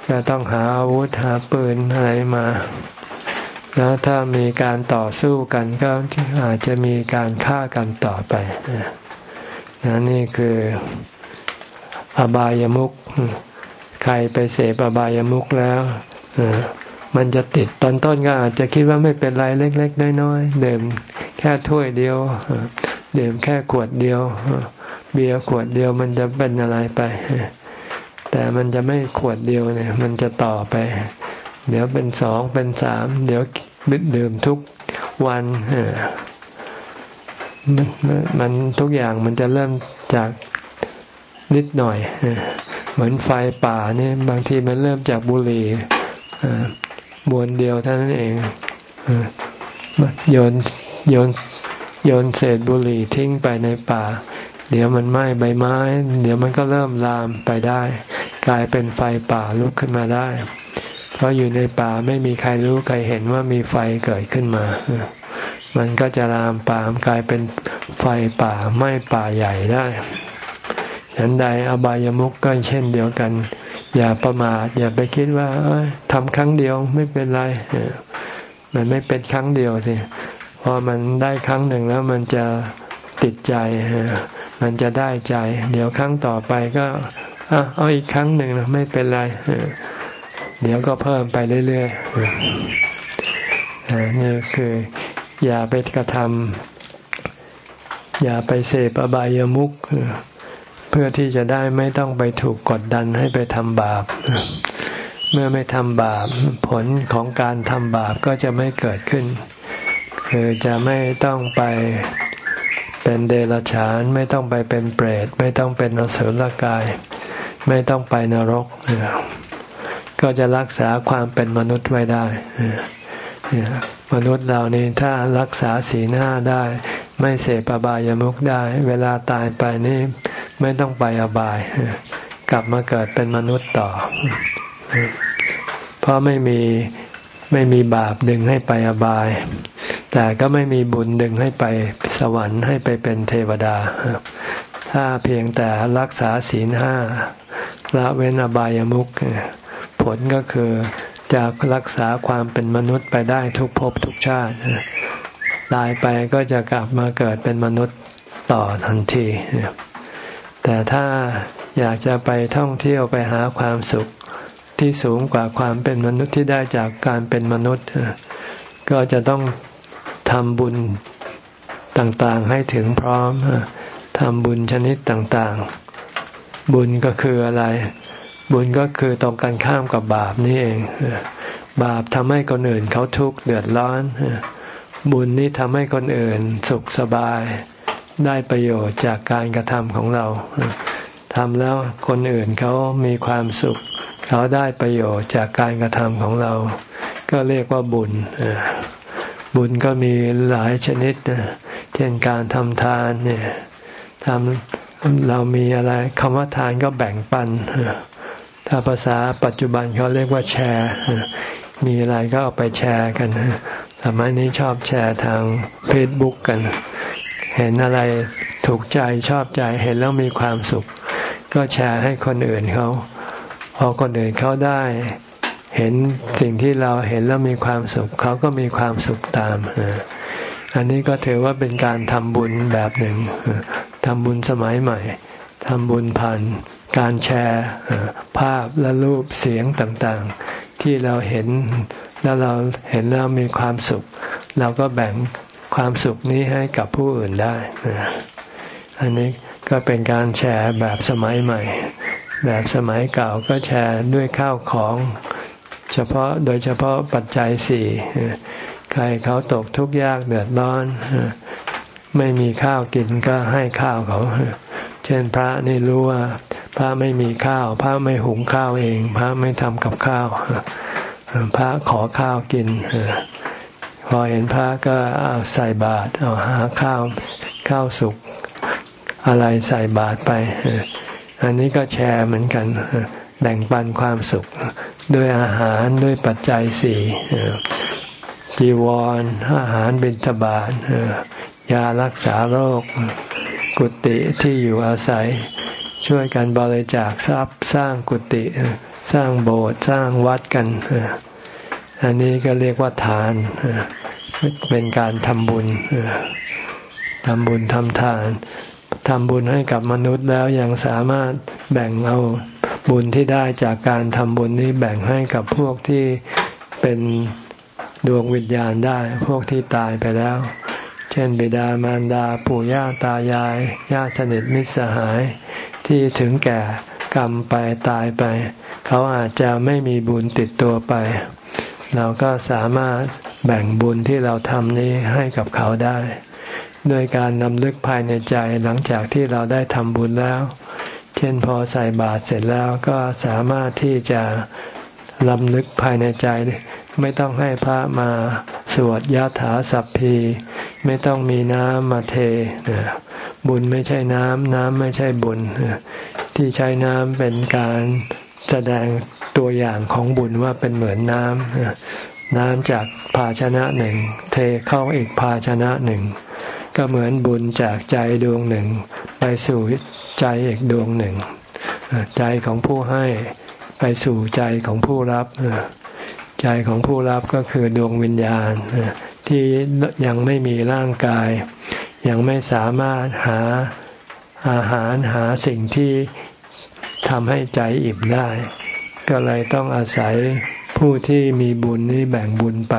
จะต้องหาอาวุธหาปืนอะไรมา แล้วถ้ามีการต่อสู้กันก็อาจจะมีการฆ่ากันต่อไปนะนี่คืออบายามุขใครไปเสพอบายามุขแล้วมันจะติดตอนต้นก็อาจจะคิดว่าไม่เป็นไรเล็ก ๆ น้อยๆเดื่มแค่ถ้วยเดียวเดื่มแค่ขวดเดียว เบียร์ขวดเดียวมันจะเป็นอะไรไป แต่มันจะไม่ขวดเดียวเนี่ย มันจะต่อไป เดี๋ยวเป็นสองเป็นสามเดี๋ยวดื่มทุกวันมันทุกอย่างมันจะเริ่มจากนิดหน่อยเหมือนไฟป่าเนี่ยบางทีมันเริ่มจากบุหรี่มวนเดียวเท่านั้นเองโยนโยนโยนเศษบุหรี่ทิ้งไปในป่า เดี๋ยวมันไหม้ใบไม้ เดี๋ยวมันก็เริ่มลามไปได้ กลายเป็นไฟป่าลุกขึ้นมาได้ เพราะอยู่ในป่าไม่มีใครรู้ใครเห็นว่ามีไฟเกิดขึ้นมา มันก็จะลามป่ามกลายเป็นไฟป่าไหม้ป่าใหญ่ได้ฉันใดอบายามุกก็เช่นเดียวกัน อย่าประมาทอย่าไปคิดว่าทำครั้งเดียวไม่เป็นไรมันไม่เป็นครั้งเดียวสิพอมันได้ครั้งหนึ่งแล้วมันจะติดใจมันจะได้ใจ เดี๋ยวครั้งต่อไปก็เอาอีกครั้งหนึ่งไม่เป็นไร เดี๋ยวก็เพิ่มไปเรื่อยๆนี่คือ อย่าไปกระทำอย่าไปเสพอบายามุขพื่อที่จะได้ไม่ต้องไปถูกกดดันให้ไปทำบาป เมื่อไม่ทำบาป ผลของการทำบาปก็จะไม่เกิดขึ้น คือจะไม่ต้องไปเป็นเดรัจฉาน ไม่ต้องไปเป็นเปรต ไม่ต้องเป็นอสุรกาย ไม่ต้องไปนรก ก็จะรักษาความเป็นมนุษย์ไว้ได้มนุษย์เรานี้ถ้ารักษาศีลห้าได้ ไม่เสพอบายามุขได้ เวลาตายไปนี่ไม่ต้องไปอบาย กลับมาเกิดเป็นมนุษย์ต่อ เพราะไม่มีไม่มีบาปดึงให้ไปอบาย แต่ก็ไม่มีบุญดึงให้ไปสวรรค์ให้ไปเป็นเทวดา ถ้าเพียงแต่รักษาศีลห้าละเว้นอบายามุข ผลก็คือจะรักษาความเป็นมนุษย์ไปได้ทุกภพทุกชาติตายไปก็จะกลับมาเกิดเป็นมนุษย์ต่อทันที แต่ถ้าอยากจะไปท่องเที่ยวไปหาความสุขที่สูงกว่าความเป็นมนุษย์ที่ได้จากการเป็นมนุษย์ ก็จะต้องทำบุญต่างๆให้ถึงพร้อมทำบุญชนิดต่างๆ บุญก็คืออะไร บุญก็คือตรงกันข้ามกับบาปนี่เอง บาปทำให้คนอื่นเขาทุกข์เดือดร้อน บุญนี่ทำให้คนอื่นสุขสบาย ได้ประโยชน์จากการกระทำของเราทำแล้วคนอื่นเขามีความสุข เขาได้ประโยชน์จากการกระทำของเรา ก็เรียกว่าบุญ บุญก็มีหลายชนิดเช่นการทำทานเนี่ยทำเรามีอะไรคำว่าทานก็แบ่งปัน ถ้าภาษาปัจจุบันเขาเรียกว่าแชร์ มีอะไรก็เอาไปแชร์กันสมัยนี้ชอบแชร์ทางเฟซบุ๊กกัน เห็นอะไรถูกใจชอบใจเห็นแล้วมีความสุข ก็แชร์ให้คนอื่นเขาพอคนอื่นเขาได้ เห็นสิ่งที่เราเห็นแล้วมีความสุขเขาก็มีความสุขตามอันนี้ก็ถือว่าเป็นการทำบุญแบบหนึ่งทำบุญสมัยใหม่ทำบุญผ่าน การแชร์ภาพและรูปเสียงต่างๆ ที่เราเห็นแล้วเราเห็นแล้วมีความสุข เราก็แบ่งความสุขนี้ให้กับผู้อื่นได้อันนี้ก็เป็นการแชร์แบบสมัยใหม่ แบบสมัยเก่าก็แชร์ด้วยข้าวของเฉพาะโดยเฉพาะปัจจัยสี่ใครเขาตกทุกข์ยากเดือดร้อน ไม่มีข้าวกินก็ให้ข้าวเขา เช่นพระนี่รู้ว่า พระไม่มีข้าว พระไม่หุงข้าวเอง พระไม่ทำกับข้าว พระขอข้าวกินพอเห็นพระก็เอาใส่บาตรเอาหาข้าวข้าวสุกอะไรใส่บาตรไป อันนี้ก็แชร์เหมือนกัน แบ่งปันความสุข ด้วยอาหารด้วยปัจจัยสี่จีวรอาหารบิณฑบาตยารักษาโรค กุฏิที่อยู่อาศัย ช่วยกันบริจาคทรัพย์สร้างกุฏิสร้างโบสถ์สร้างวัดกัน อันนี้ก็เรียกว่าทาน เป็นการทำบุญทำบุญทำทานทำบุญให้กับมนุษย์แล้วยังสามารถแบ่งเอาบุญที่ได้จากการทำบุญนี้แบ่งให้กับพวกที่เป็นดวงวิญญาณได้ พวกที่ตายไปแล้ว ช่นบิดามารดาปู่ย่าตายายญาติสนิทมิตรสหาย ที่ถึงแก่กรรมไปตายไป เขาอาจจะไม่มีบุญติดตัวไป เราก็สามารถแบ่งบุญที่เราทำนี้ให้กับเขาได้ด้วยการนำลึกภายในใจหลังจากที่เราได้ทำบุญแล้ว เช่นพอใส่บาตรเสร็จแล้วก็สามารถที่จะ ลำลึกภายในใจ ไม่ต้องให้พระมาสวดยาถาสัพพี ไม่ต้องมีน้ำมาเท บุญไม่ใช่น้ำ น้ำไม่ใช่บุญ ที่ใช้น้ำเป็นการแสดงตัวอย่างของบุญว่าเป็นเหมือนน้ำน้ำจากภาชนะหนึ่ง เทเข้าอีกภาชนะหนึ่ง ก็เหมือนบุญจากใจดวงหนึ่ง ไปสู่ใจอีกดวงหนึ่ง ใจของผู้ให้ ไปสู่ใจของผู้รับใจของผู้รับก็คือดวงวิญญาณที่ยังไม่มีร่างกาย ยังไม่สามารถหาอาหารหาสิ่งที่ทำให้ใจอิ่มได้ ก็เลยต้องอาศัยผู้ที่มีบุญนี้แบ่งบุญไป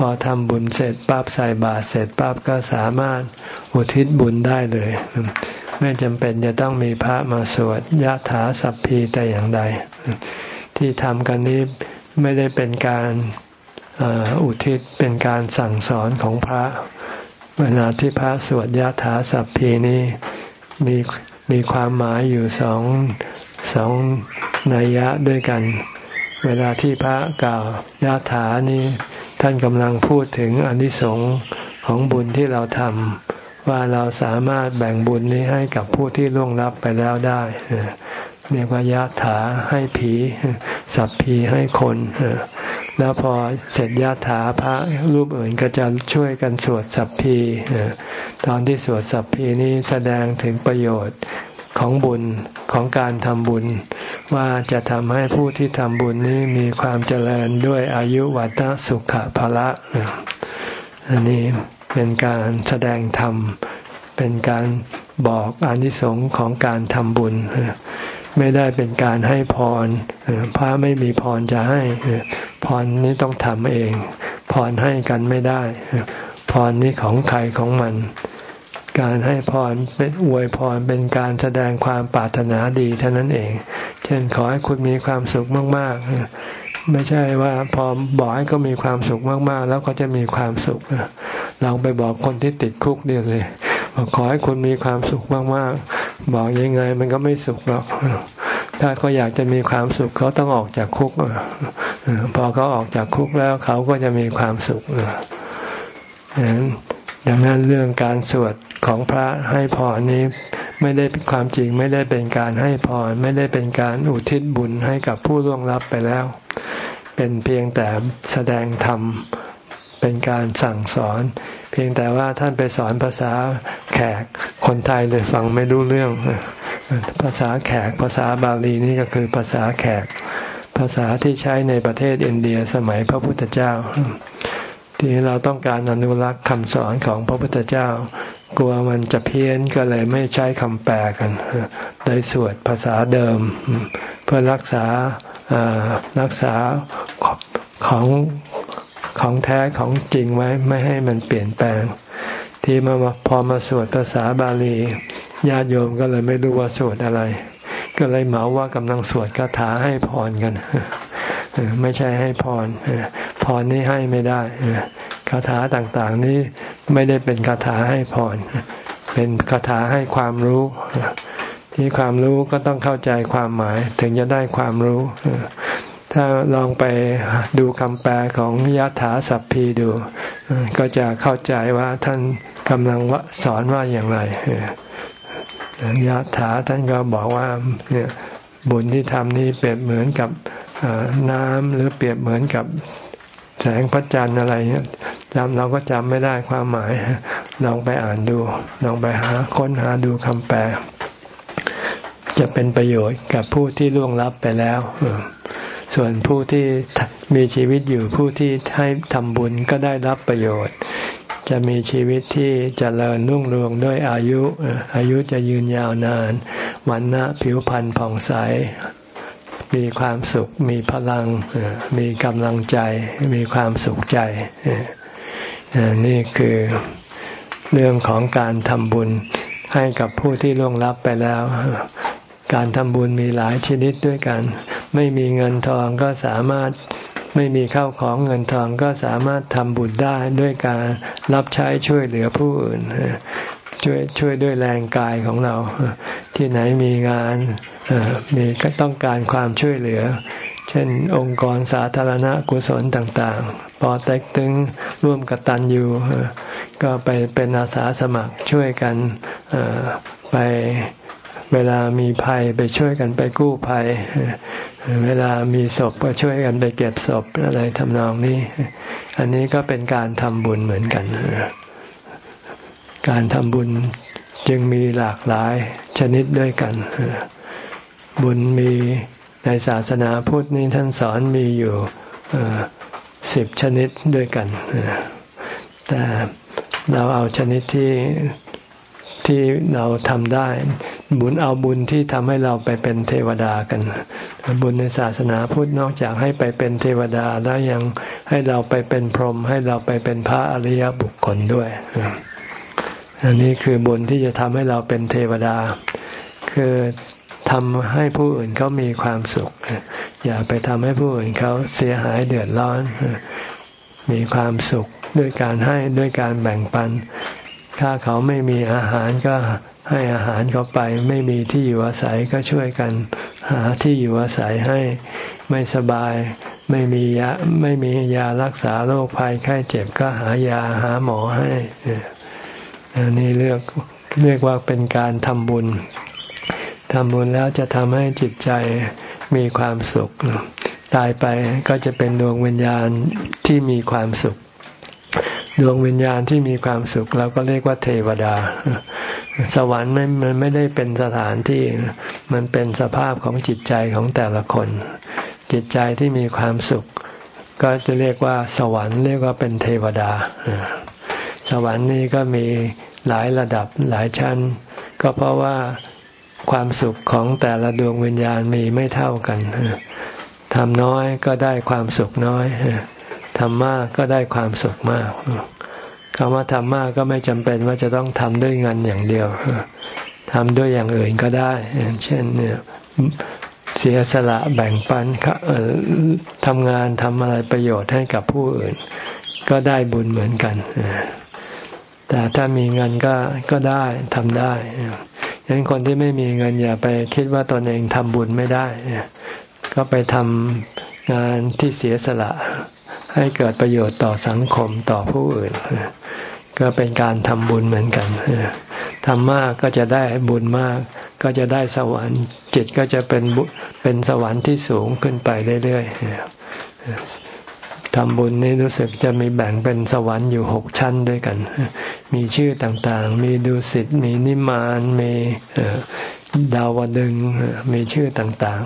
พอทำบุญเสร็จปั๊บใส่บาตรเสร็จปั๊บก็สามารถอุทิศบุญได้เลย ไม่จำเป็นจะต้องมีพระมาสวดยะถาสัพพีแต่อย่างใด ที่ทำกันนี้ไม่ได้เป็นการอุทิศเป็นการสั่งสอนของพระ เวลาที่พระสวดยะถาสัพพีนี้มีมีความหมายอยู่สองสองนัยยะด้วยกัน เวลาที่พระกล่าวยะถานี้ ท่านกำลังพูดถึงอนิสงส์ของบุญที่เราทำว่าเราสามารถแบ่งบุญนี้ให้กับผู้ที่ล่วงลับไปแล้วได้เรียกว่ายะถาให้ผีสัพพีให้คนแล้วพอเสร็จยะถาพระรูปอื่นก็จะช่วยกันสวดสัพพีตอนที่สวดสัพพีนี้แสดงถึงประโยชน์ ของบุญของการทำบุญ ว่าจะทำให้ผู้ที่ทำบุญนี้มีความเจริญด้วยอายุวัตสุขภละ อันนี้เป็นการแสดงธรรม เป็นการบอกอานิสงส์ของการทำบุญ ไม่ได้เป็นการให้พร พระไม่มีพรจะให้ พรนี้ต้องทำเอง พรให้กันไม่ได้ พรนี้ของใครของมัน การให้พรเป็นอวยพรเป็นการแสดงความปรารถนาดีเท่านั้นเอง เช่นขอให้คุณมีความสุขมาก ๆ ไม่ใช่ว่าพอบอกให้ก็มีความสุขมาก ๆ แล้วก็จะมีความสุขลองไปบอกคนที่ติดคุกเดียวเลยขอให้คุณมีความสุขมากๆบอกยังไง มันก็ไม่สุขหรอกถ้าเขาอยากจะมีความสุขเขาต้องออกจากคุกพอเขาออกจากคุกแล้วเขาก็จะมีความสุขดังนั้น ดังนั้นเรื่องการสวดของพระให้พรนี้ไม่ได้ความจริงไม่ได้เป็นการให้พรไม่ได้เป็นการอุทิศบุญให้กับผู้ล่วงลับไปแล้ว เป็นเพียงแต่แสดงธรรมเป็นการสั่งสอน เพียงแต่ว่าท่านไปสอนภาษาแขกคนไทยเลยฟังไม่รู้เรื่อง ภาษาแขกภาษาบาลีนี่ก็คือภาษาแขก ภาษาที่ใช้ในประเทศอินเดียสมัยพระพุทธเจ้า ที่เราต้องการอนุรักษ์คำสอนของพระพุทธเจ้า กลัวมันจะเพี้ยนก็เลยไม่ใช้คำแปลกันเลยสวดภาษาเดิม เพื่อรักษารักษาของของแท้ของจริงไว้ไม่ให้มันเปลี่ยนแปลง ที่มาพอมาสวดภาษาบาลีญาติโยมก็เลยไม่รู้ว่าสวดอะไร ก็เลยเหมาว่ากำลังสวดคาถาให้พรกัน ไม่ใช่ให้พรพรนี้ให้ไม่ได้คาถาต่างๆนี้ไม่ได้เป็นคาถาให้พรเป็นคาถาให้ความรู้ ที่ความรู้ก็ต้องเข้าใจความหมาย ถึงจะได้ความรู้ถ้าลองไปดูคำแปลของยะถาสัพพีดู ก็จะเข้าใจว่าท่านกำลังสอนว่าอย่างไรยะถาท่านก็บอกว่าเนี่ยบุญที่ทำนี้เปรียบเหมือนกับ น้ำหรือเปรียบเหมือนกับแสงพระจันทร์อะไรเนี่ยจำเราก็จำไม่ได้ความหมาย ลองไปอ่านดู ลองไปหาค้นหาดูคำแปล จะเป็นประโยชน์กับผู้ที่ล่วงลับไปแล้ว ส่วนผู้ที่มีชีวิตอยู่ผู้ที่ให้ทำบุญก็ได้รับประโยชน์ จะมีชีวิตที่จเจริญรุ่งเรืองด้วยอายุ อายุจะยืนยาวนาน วันนะผิวพรรณผ่องใส มีความสุข มีพลัง มีกำลังใจ มีความสุขใจนี่คือเรื่องของการทำบุญให้กับผู้ที่ล่วงลับไปแล้ว การทำบุญมีหลายชนิดด้วยกัน ไม่มีเงินทองก็สามารถไม่มีข้าวของเงินทองก็สามารถทำบุญได้ด้วยการรับใช้ช่วยเหลือผู้อื่น ช่วยช่วยด้วยแรงกายของเรา ที่ไหนมีงานมีก็ต้องการความช่วยเหลือ เช่น องค์กรสาธารณกุศลต่างๆ ปอเต็กตึงร่วมกับตันอยู่ก็ไปเป็นอาสาสมัครช่วยกันไปเวลามีภัยไปช่วยกันไปกู้ภัย เวลามีศพก็ช่วยกันไปเก็บศพอะไรทำนองนี้ อันนี้ก็เป็นการทำบุญเหมือนกัน การทำบุญจึงมีหลากหลายชนิดด้วยกัน บุญมีในศาสนาพุทธนี้ท่านสอนมีอยู่สิบชนิดด้วยกัน แต่เราเอาชนิดที่ที่เราทำได้ บุญเอาบุญที่ทำให้เราไปเป็นเทวดากัน บุญในศาสนาพุทธนอกจากให้ไปเป็นเทวดาแล้วยังให้เราไปเป็นพรหมให้เราไปเป็นพระอริยบุคคลด้วย อันนี้คือบุญที่จะทำให้เราเป็นเทวดา คือทำให้ผู้อื่นเขามีความสุข อย่าไปทำให้ผู้อื่นเขาเสียหายเดือดร้อน มีความสุขด้วยการให้ด้วยการแบ่งปัน ถ้าเขาไม่มีอาหารก็ให้อาหารเขาไป ไม่มีที่อยู่อาศัยก็ช่วยกัน หาที่อยู่อาศัยให้ไม่สบายไม่มียาไม่มียารักษาโรคภัยไข้เจ็บก็หายาหาหมอให้ นี่เรียกเรียกว่าเป็นการทำบุญทำบุญแล้วจะทำให้จิตใจมีความสุข ตายไปก็จะเป็นดวงวิญญาณที่มีความสุข ดวงวิญญาณที่มีความสุขเราก็เรียกว่าเทวดา สวรรค์ไม่มันไม่ได้เป็นสถานที่มันเป็นสภาพของจิตใจของแต่ละคน จิตใจที่มีความสุข ก็จะเรียกว่าสวรรค์เรียกว่าเป็นเทวดา สวรรค์นี้ก็มี หลายระดับหลายชั้น ก็เพราะว่าความสุขของแต่ละดวงวิญญาณมีไม่เท่ากันทำน้อยก็ได้ความสุขน้อยทำมากก็ได้ความสุขมากคำว่าทำมากก็ไม่จำเป็นว่าจะต้องทำด้วยเงินอย่างเดียวทำด้วยอย่างอื่นก็ได้ เช่นเนี่ยเสียสละแบ่งปันทำงานทำอะไรประโยชน์ให้กับผู้อื่น ก็ได้บุญเหมือนกัน แต่ถ้ามีเงินก็ก็ได้ทำได้ฉะนั้นคนที่ไม่มีเงินอย่าไปคิดว่าตนเองทำบุญไม่ได้ ก็ไปทำงานที่เสียสละ ให้เกิดประโยชน์ต่อสังคมต่อผู้อื่น ก็เป็นการทำบุญเหมือนกันทำมากก็จะได้บุญมาก ก็จะได้สวรรค์จิตก็จะเป็นเป็นสวรรค์ที่สูงขึ้นไปเรื่อยๆ ทำบุญนี้รู้สึกจะมีแบ่งเป็นสวรรค์อยู่หกชั้นด้วยกัน มีชื่อต่างๆ มีดุสิต มีนิมาน มีดาวดึง มีชื่อต่าง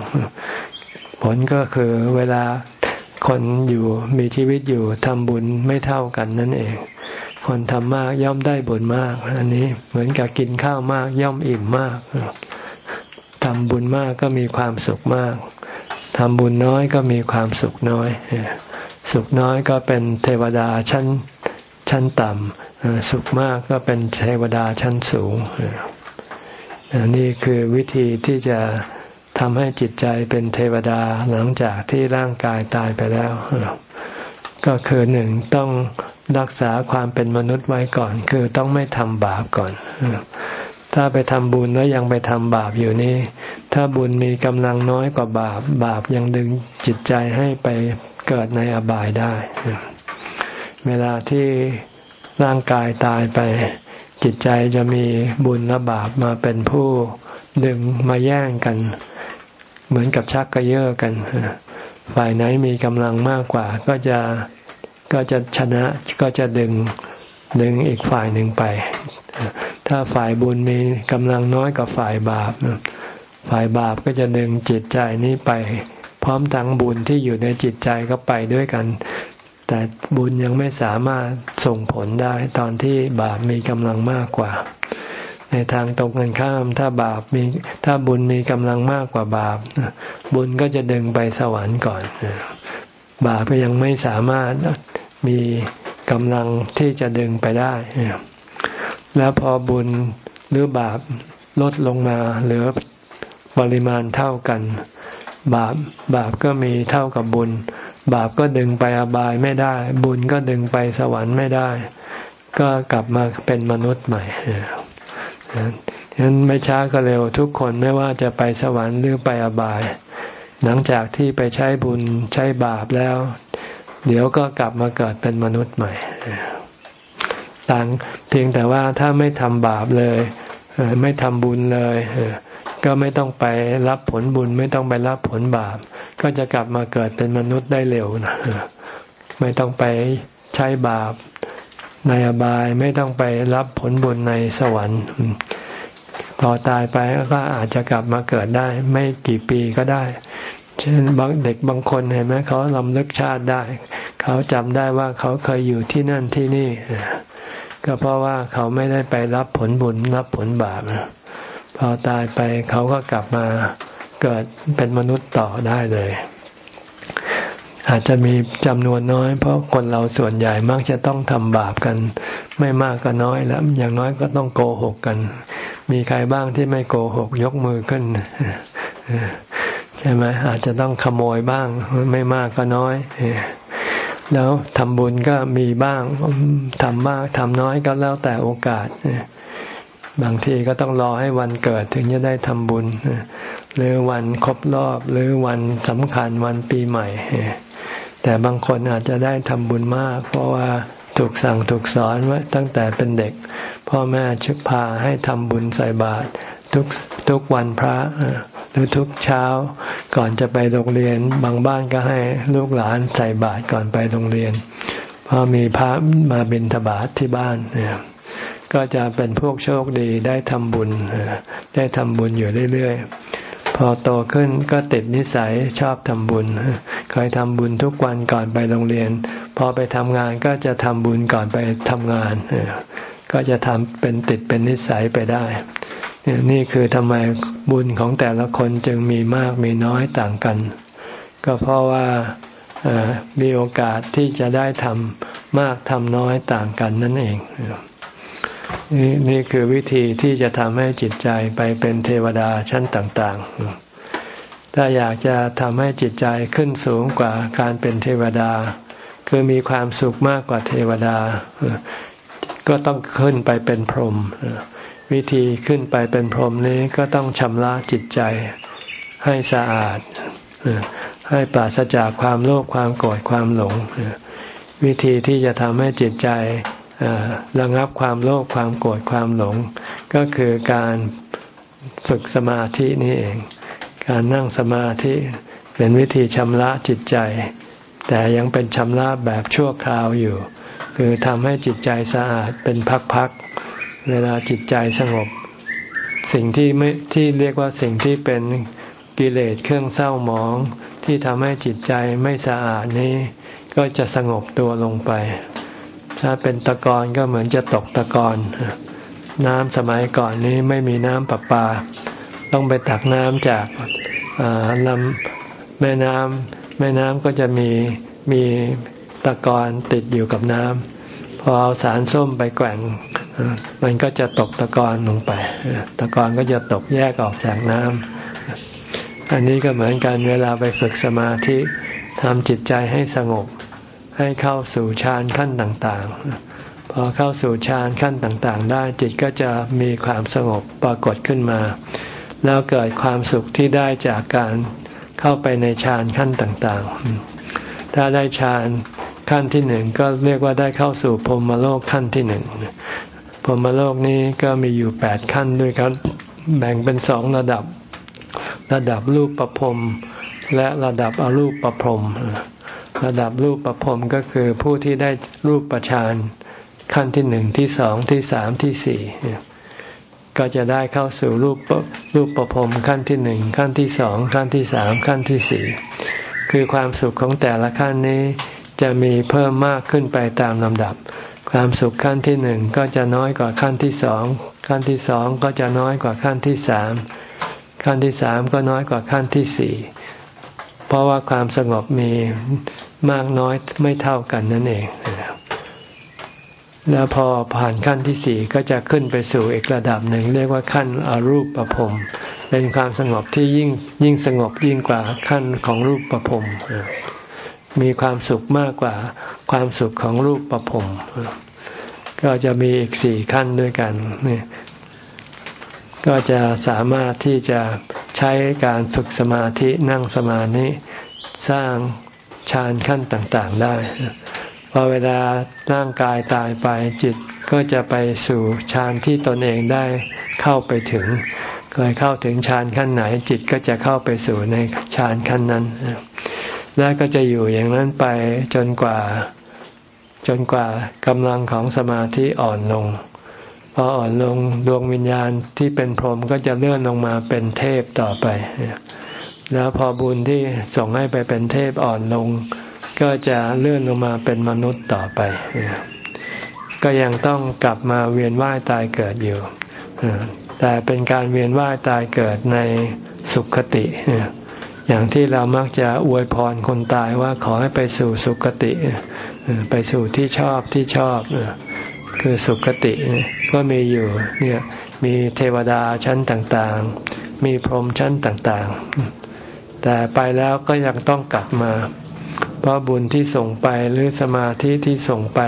ๆ ผลก็คือเวลาคนอยู่มีชีวิตอยู่ทำบุญไม่เท่ากันนั่นเอง คนทำมากย่อมได้บุญมาก อันนี้เหมือนกับกินข้าวมากย่อมอิ่มมากทำบุญมากก็มีความสุขมาก ทำบุญน้อยก็มีความสุขน้อย สุขน้อยก็เป็นเทวดาชั้นชั้นต่ำสุขมากก็เป็นเทวดาชั้นสูงนี่คือวิธีที่จะทำให้จิตใจเป็นเทวดาหลังจากที่ร่างกายตายไปแล้ว ก็คือหนึ่งต้องรักษาความเป็นมนุษย์ไว้ก่อน คือต้องไม่ทำบาปก่อน ถ้าไปทำบุญแล้วยังไปทำบาปอยู่นี่ถ้าบุญมีกำลังน้อยกว่าบาป บาปยังดึงจิตใจให้ไปเกิดในอบายได้ เวลาที่ร่างกายตายไป จิตใจจะมีบุญและบาปมาเป็นผู้ดึงมาแย่งกัน เหมือนกับชักกระเยาะกัน ฝ่ายไหนมีกำลังมากกว่าก็จะก็จะชนะก็จะดึง ดึงอีกฝ่ายหนึ่งไป ถ้าฝ่ายบุญมีกำลังน้อยกว่าฝ่ายบาป ฝ่ายบาปก็จะดึงจิตใจนี้ไป พร้อมทั้งบุญที่อยู่ในจิตใจก็ไปด้วยกัน แต่บุญยังไม่สามารถส่งผลได้ตอนที่บาปมีกำลังมากกว่า ในทางตรงกันข้าม ถ้าบาปมีถ้าบุญมีกำลังมากกว่าบาป บุญก็จะดึงไปสวรรค์ก่อน บาปก็ยังไม่สามารถ มีกำลังที่จะดึงไปได้ แล้วพอบุญหรือบาปลดลงมาเหลือปริมาณเท่ากัน บาปบาปก็มีเท่ากับบุญ บาปก็ดึงไปอบายไม่ได้ บุญก็ดึงไปสวรรค์ไม่ได้ ก็กลับมาเป็นมนุษย์ใหม่ฉะนั้นไม่ช้าก็เร็วทุกคนไม่ว่าจะไปสวรรค์หรือไปอบาย หลังจากที่ไปใช้บุญใช้บาปแล้ว เดี๋ยวก็กลับมาเกิดเป็นมนุษย์ใหม่ต่างเพียงแต่ว่าถ้าไม่ทำบาปเลยไม่ทำบุญเลยก็ไม่ต้องไปรับผลบุญ ไม่ต้องไปรับผลบาป ก็จะกลับมาเกิดเป็นมนุษย์ได้เร็วนะไม่ต้องไปใช้บาปในอบายไม่ต้องไปรับผลบุญในสวรรค์ พอตายไปก็อาจจะกลับมาเกิดได้ ไม่กี่ปีก็ได้ เช่นเด็กบางคนเห็นไหมเขาลำลึกชาติได้ เขาจำได้ว่าเขาเคยอยู่ที่นั่นที่นี่ ก็เพราะว่าเขาไม่ได้ไปรับผลบุญรับผลบาปพอตายไปเขาก็กลับมาเกิดเป็นมนุษย์ต่อได้เลย อาจจะมีจำนวนน้อย เพราะคนเราส่วนใหญ่มักจะต้องทำบาปกัน ไม่มากก็น้อยแล้ว อย่างน้อยก็ต้องโกหกกัน มีใครบ้างที่ไม่โกหกยกมือขึ้น ช่ไหมอาจจะต้องขโมยบ้าง ไม่มากก็น้อย แล้วทำบุญก็มีบ้างทำมากทำน้อยก็แล้วแต่โอกาสบางทีก็ต้องรอให้วันเกิดถึงจะได้ทำบุญหรือวันครบรอบหรือวันสำคัญวันปีใหม่ แต่บางคนอาจจะได้ทำบุญมาก เพราะว่าถูกสั่งถูกสอนไว้ตั้งแต่เป็นเด็ก พ่อแม่ชึกพาให้ทำบุญใส่บาตรทุกทุกวันพระ หรือทุกเช้าก่อนจะไปโรงเรียน บางบ้านก็ให้ลูกหลานใส่บาตรก่อนไปโรงเรียนพอมีพระมาบิณฑบาตทที่บ้านเนี่ยก็จะเป็นพวกโชคดีได้ทำบุญ ได้ทำบุญอยู่เรื่อยๆ พอโตขึ้นก็ติดนิสัยชอบทำบุญเคยทำบุญทุกวันก่อนไปโรงเรียนพพอไปทำงานก็จะทำบุญก่อนไปทำงาน ก็จะทำเป็นติดเป็นนิสัยไปได้ นี่คือทำไมบุญของแต่ละคนจึงมีมากมีน้อยต่างกัน ก็เพราะว่ามีโอกาสที่จะได้ทำมากทำน้อยต่างกันนั่นเองนี่นี่คือวิธีที่จะทำให้จิตใจไปเป็นเทวดาชั้นต่าง ๆ ถ้าอยากจะทำให้จิตใจขึ้นสูงกว่าการเป็นเทวดา คือมีความสุขมากกว่าเทวดา ก็ต้องขึ้นไปเป็นพรหม วิธีขึ้นไปเป็นพรหมนี้ก็ต้องชำระจิตใจให้สะอาด ให้ปราศจากความโลภความโกรธความหลง วิธีที่จะทำให้จิตใจระงับความโลภความโกรธความหลง ก็คือการฝึกสมาธินี่เอง การนั่งสมาธิเป็นวิธีชำระจิตใจ แต่ยังเป็นชำระแบบชั่วคราวอยู่ คือทำให้จิตใจสะอาดเป็นพักๆ เวลาจิตใจสงบ สิ่งที่ไม่ที่เรียกว่าสิ่งที่เป็นกิเลสเครื่องเศร้าหมอง ที่ทำให้จิตใจไม่สะอาดนี้ ก็จะสงบตัวลงไป ถ้าเป็นตะกอนก็เหมือนจะตกตะกอนน้ำสมัยก่อนนี้ไม่มีน้ำประปา ต้องไปตักน้ำจากลำแม่น้ำแม่น้ำก็จะมีมีตะกอนติดอยู่กับน้ำพอเอาสารส้มไปแกว่ง มันก็จะตกตะกอนลงไป ตะกอนก็จะตกแยกออกจากน้ำอันนี้ก็เหมือนกันเวลาไปฝึกสมาธิทำจิตใจให้สงบ ให้เข้าสู่ฌานขั้นต่างๆ พอเข้าสู่ฌานขั้นต่างๆ ได้จิตก็จะมีความสงบปรากฏขึ้นมา แล้วเกิดความสุขที่ได้จากการเข้าไปในฌานขั้นต่างๆ ถ้าได้ฌานขั้นที่หนึ่งก็เรียกว่าได้เข้าสู่พรมโลกขั้นที่หนึ่ง พรมโลกนี้ก็มีอยู่แปดขั้นด้วยครับ แบ่งเป็นสองระดับ ระดับรูปประพรมและระดับอรูปประพรมระดับรูปประพรมก็คือผู้ที่ได้รูปประชานขั้นที่หนึ่งที่สองที่สามที่สี่ก็จะได้เข้าสู่รูปรูปประพรมขั้นที่หนึ่งขั้นที่สองขั้นที่สามขั้นที่สี่คือความสุขของแต่ละขั้นนี้จะมีเพิ่มมากขึ้นไปตามลำดับ ความสุขขั้นที่หนึ่งก็จะน้อยกว่าขั้นที่สอง ขั้นที่สองก็จะน้อยกว่าขั้นที่สาม ขั้นที่สามก็น้อยกว่าขั้นที่สี่ เพราะว่าความสงบมีมากน้อยไม่เท่ากันนั่นเอง แล้วพอผ่านขั้นที่สี่ก็จะขึ้นไปสู่อีกระดับหนึ่ง เรียกว่าขั้นอรูปประพรมเป็นความสงบที่ยิ่งยิ่งสงบยิ่งกว่าขั้นของรูปประพรมมีความสุขมากกว่า ความสุขของรูปประพรมก็จะมีอีกสี่ขั้นด้วยกันนี่ก็จะสามารถที่จะใช้การฝึกสมาธินั่งสมาธิสร้างฌานขั้นต่างๆได้พอเวลาร่างกายตายไปจิตก็จะไปสู่ฌานที่ตนเองได้เข้าไปถึง เคยเข้าถึงฌานขั้นไหน จิตก็จะเข้าไปสู่ในฌานขั้นนั้น แล้วก็จะอยู่อย่างนั้นไปจนกว่า จนกว่ากำลังของสมาธิอ่อนลง พออ่อนลงดวงวิญญาณที่เป็นพรหมก็จะเลื่อนลงมาเป็นเทพต่อไป แล้วพอบุญที่ส่งให้ไปเป็นเทพอ่อนลง ก็จะเลื่อนลงมาเป็นมนุษย์ต่อไป ก็ยังต้องกลับมาเวียนว่ายตายเกิดอยู่แต่เป็นการเวียนว่ายตายเกิดในสุขติ อย่างที่เรามักจะอวยพรคนตายว่าขอให้ไปสู่สุขติ ไปสู่ที่ชอบที่ชอบ คือสุคติก็มีอยู่เนี่ยมีเทวดาชั้นต่างๆ มีพรหมชั้นต่างๆ แต่ไปแล้วก็ยังต้องกลับมา เพราะบุญที่ส่งไปหรือสมาธิที่ส่งไป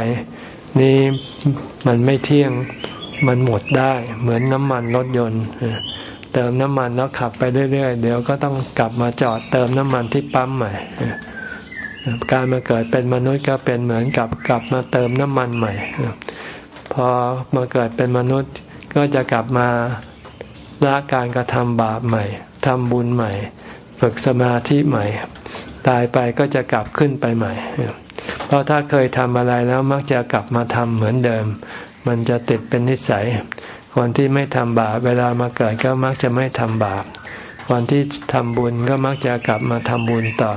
นี้มันไม่เที่ยงมันหมดได้เหมือนน้ำมันรถยนต์ เติมน้ำมันแล้วขับไปเรื่อยๆเดี๋ยวก็ต้องกลับมาจอดเติมน้ำมันที่ปั๊มใหม่ การมาเกิดเป็นมนุษย์ก็เป็นเหมือนกับกลับมาเติมน้ำมันใหม่ พอมาเกิดเป็นมนุษย์ก็จะกลับมาละการกระทำบาปใหม่ทำบุญใหม่ ฝึกสมาธิใหม่ ตายไปก็จะกลับขึ้นไปใหม่ เพราะถ้าเคยทำอะไรแล้วมักจะกลับมาทำเหมือนเดิม มันจะติดเป็นนิสัย คนที่ไม่ทำบาปเวลามาเกิดก็มักจะไม่ทำบาป คนที่ทำบุญก็มักจะกลับมาทำบุญต่อ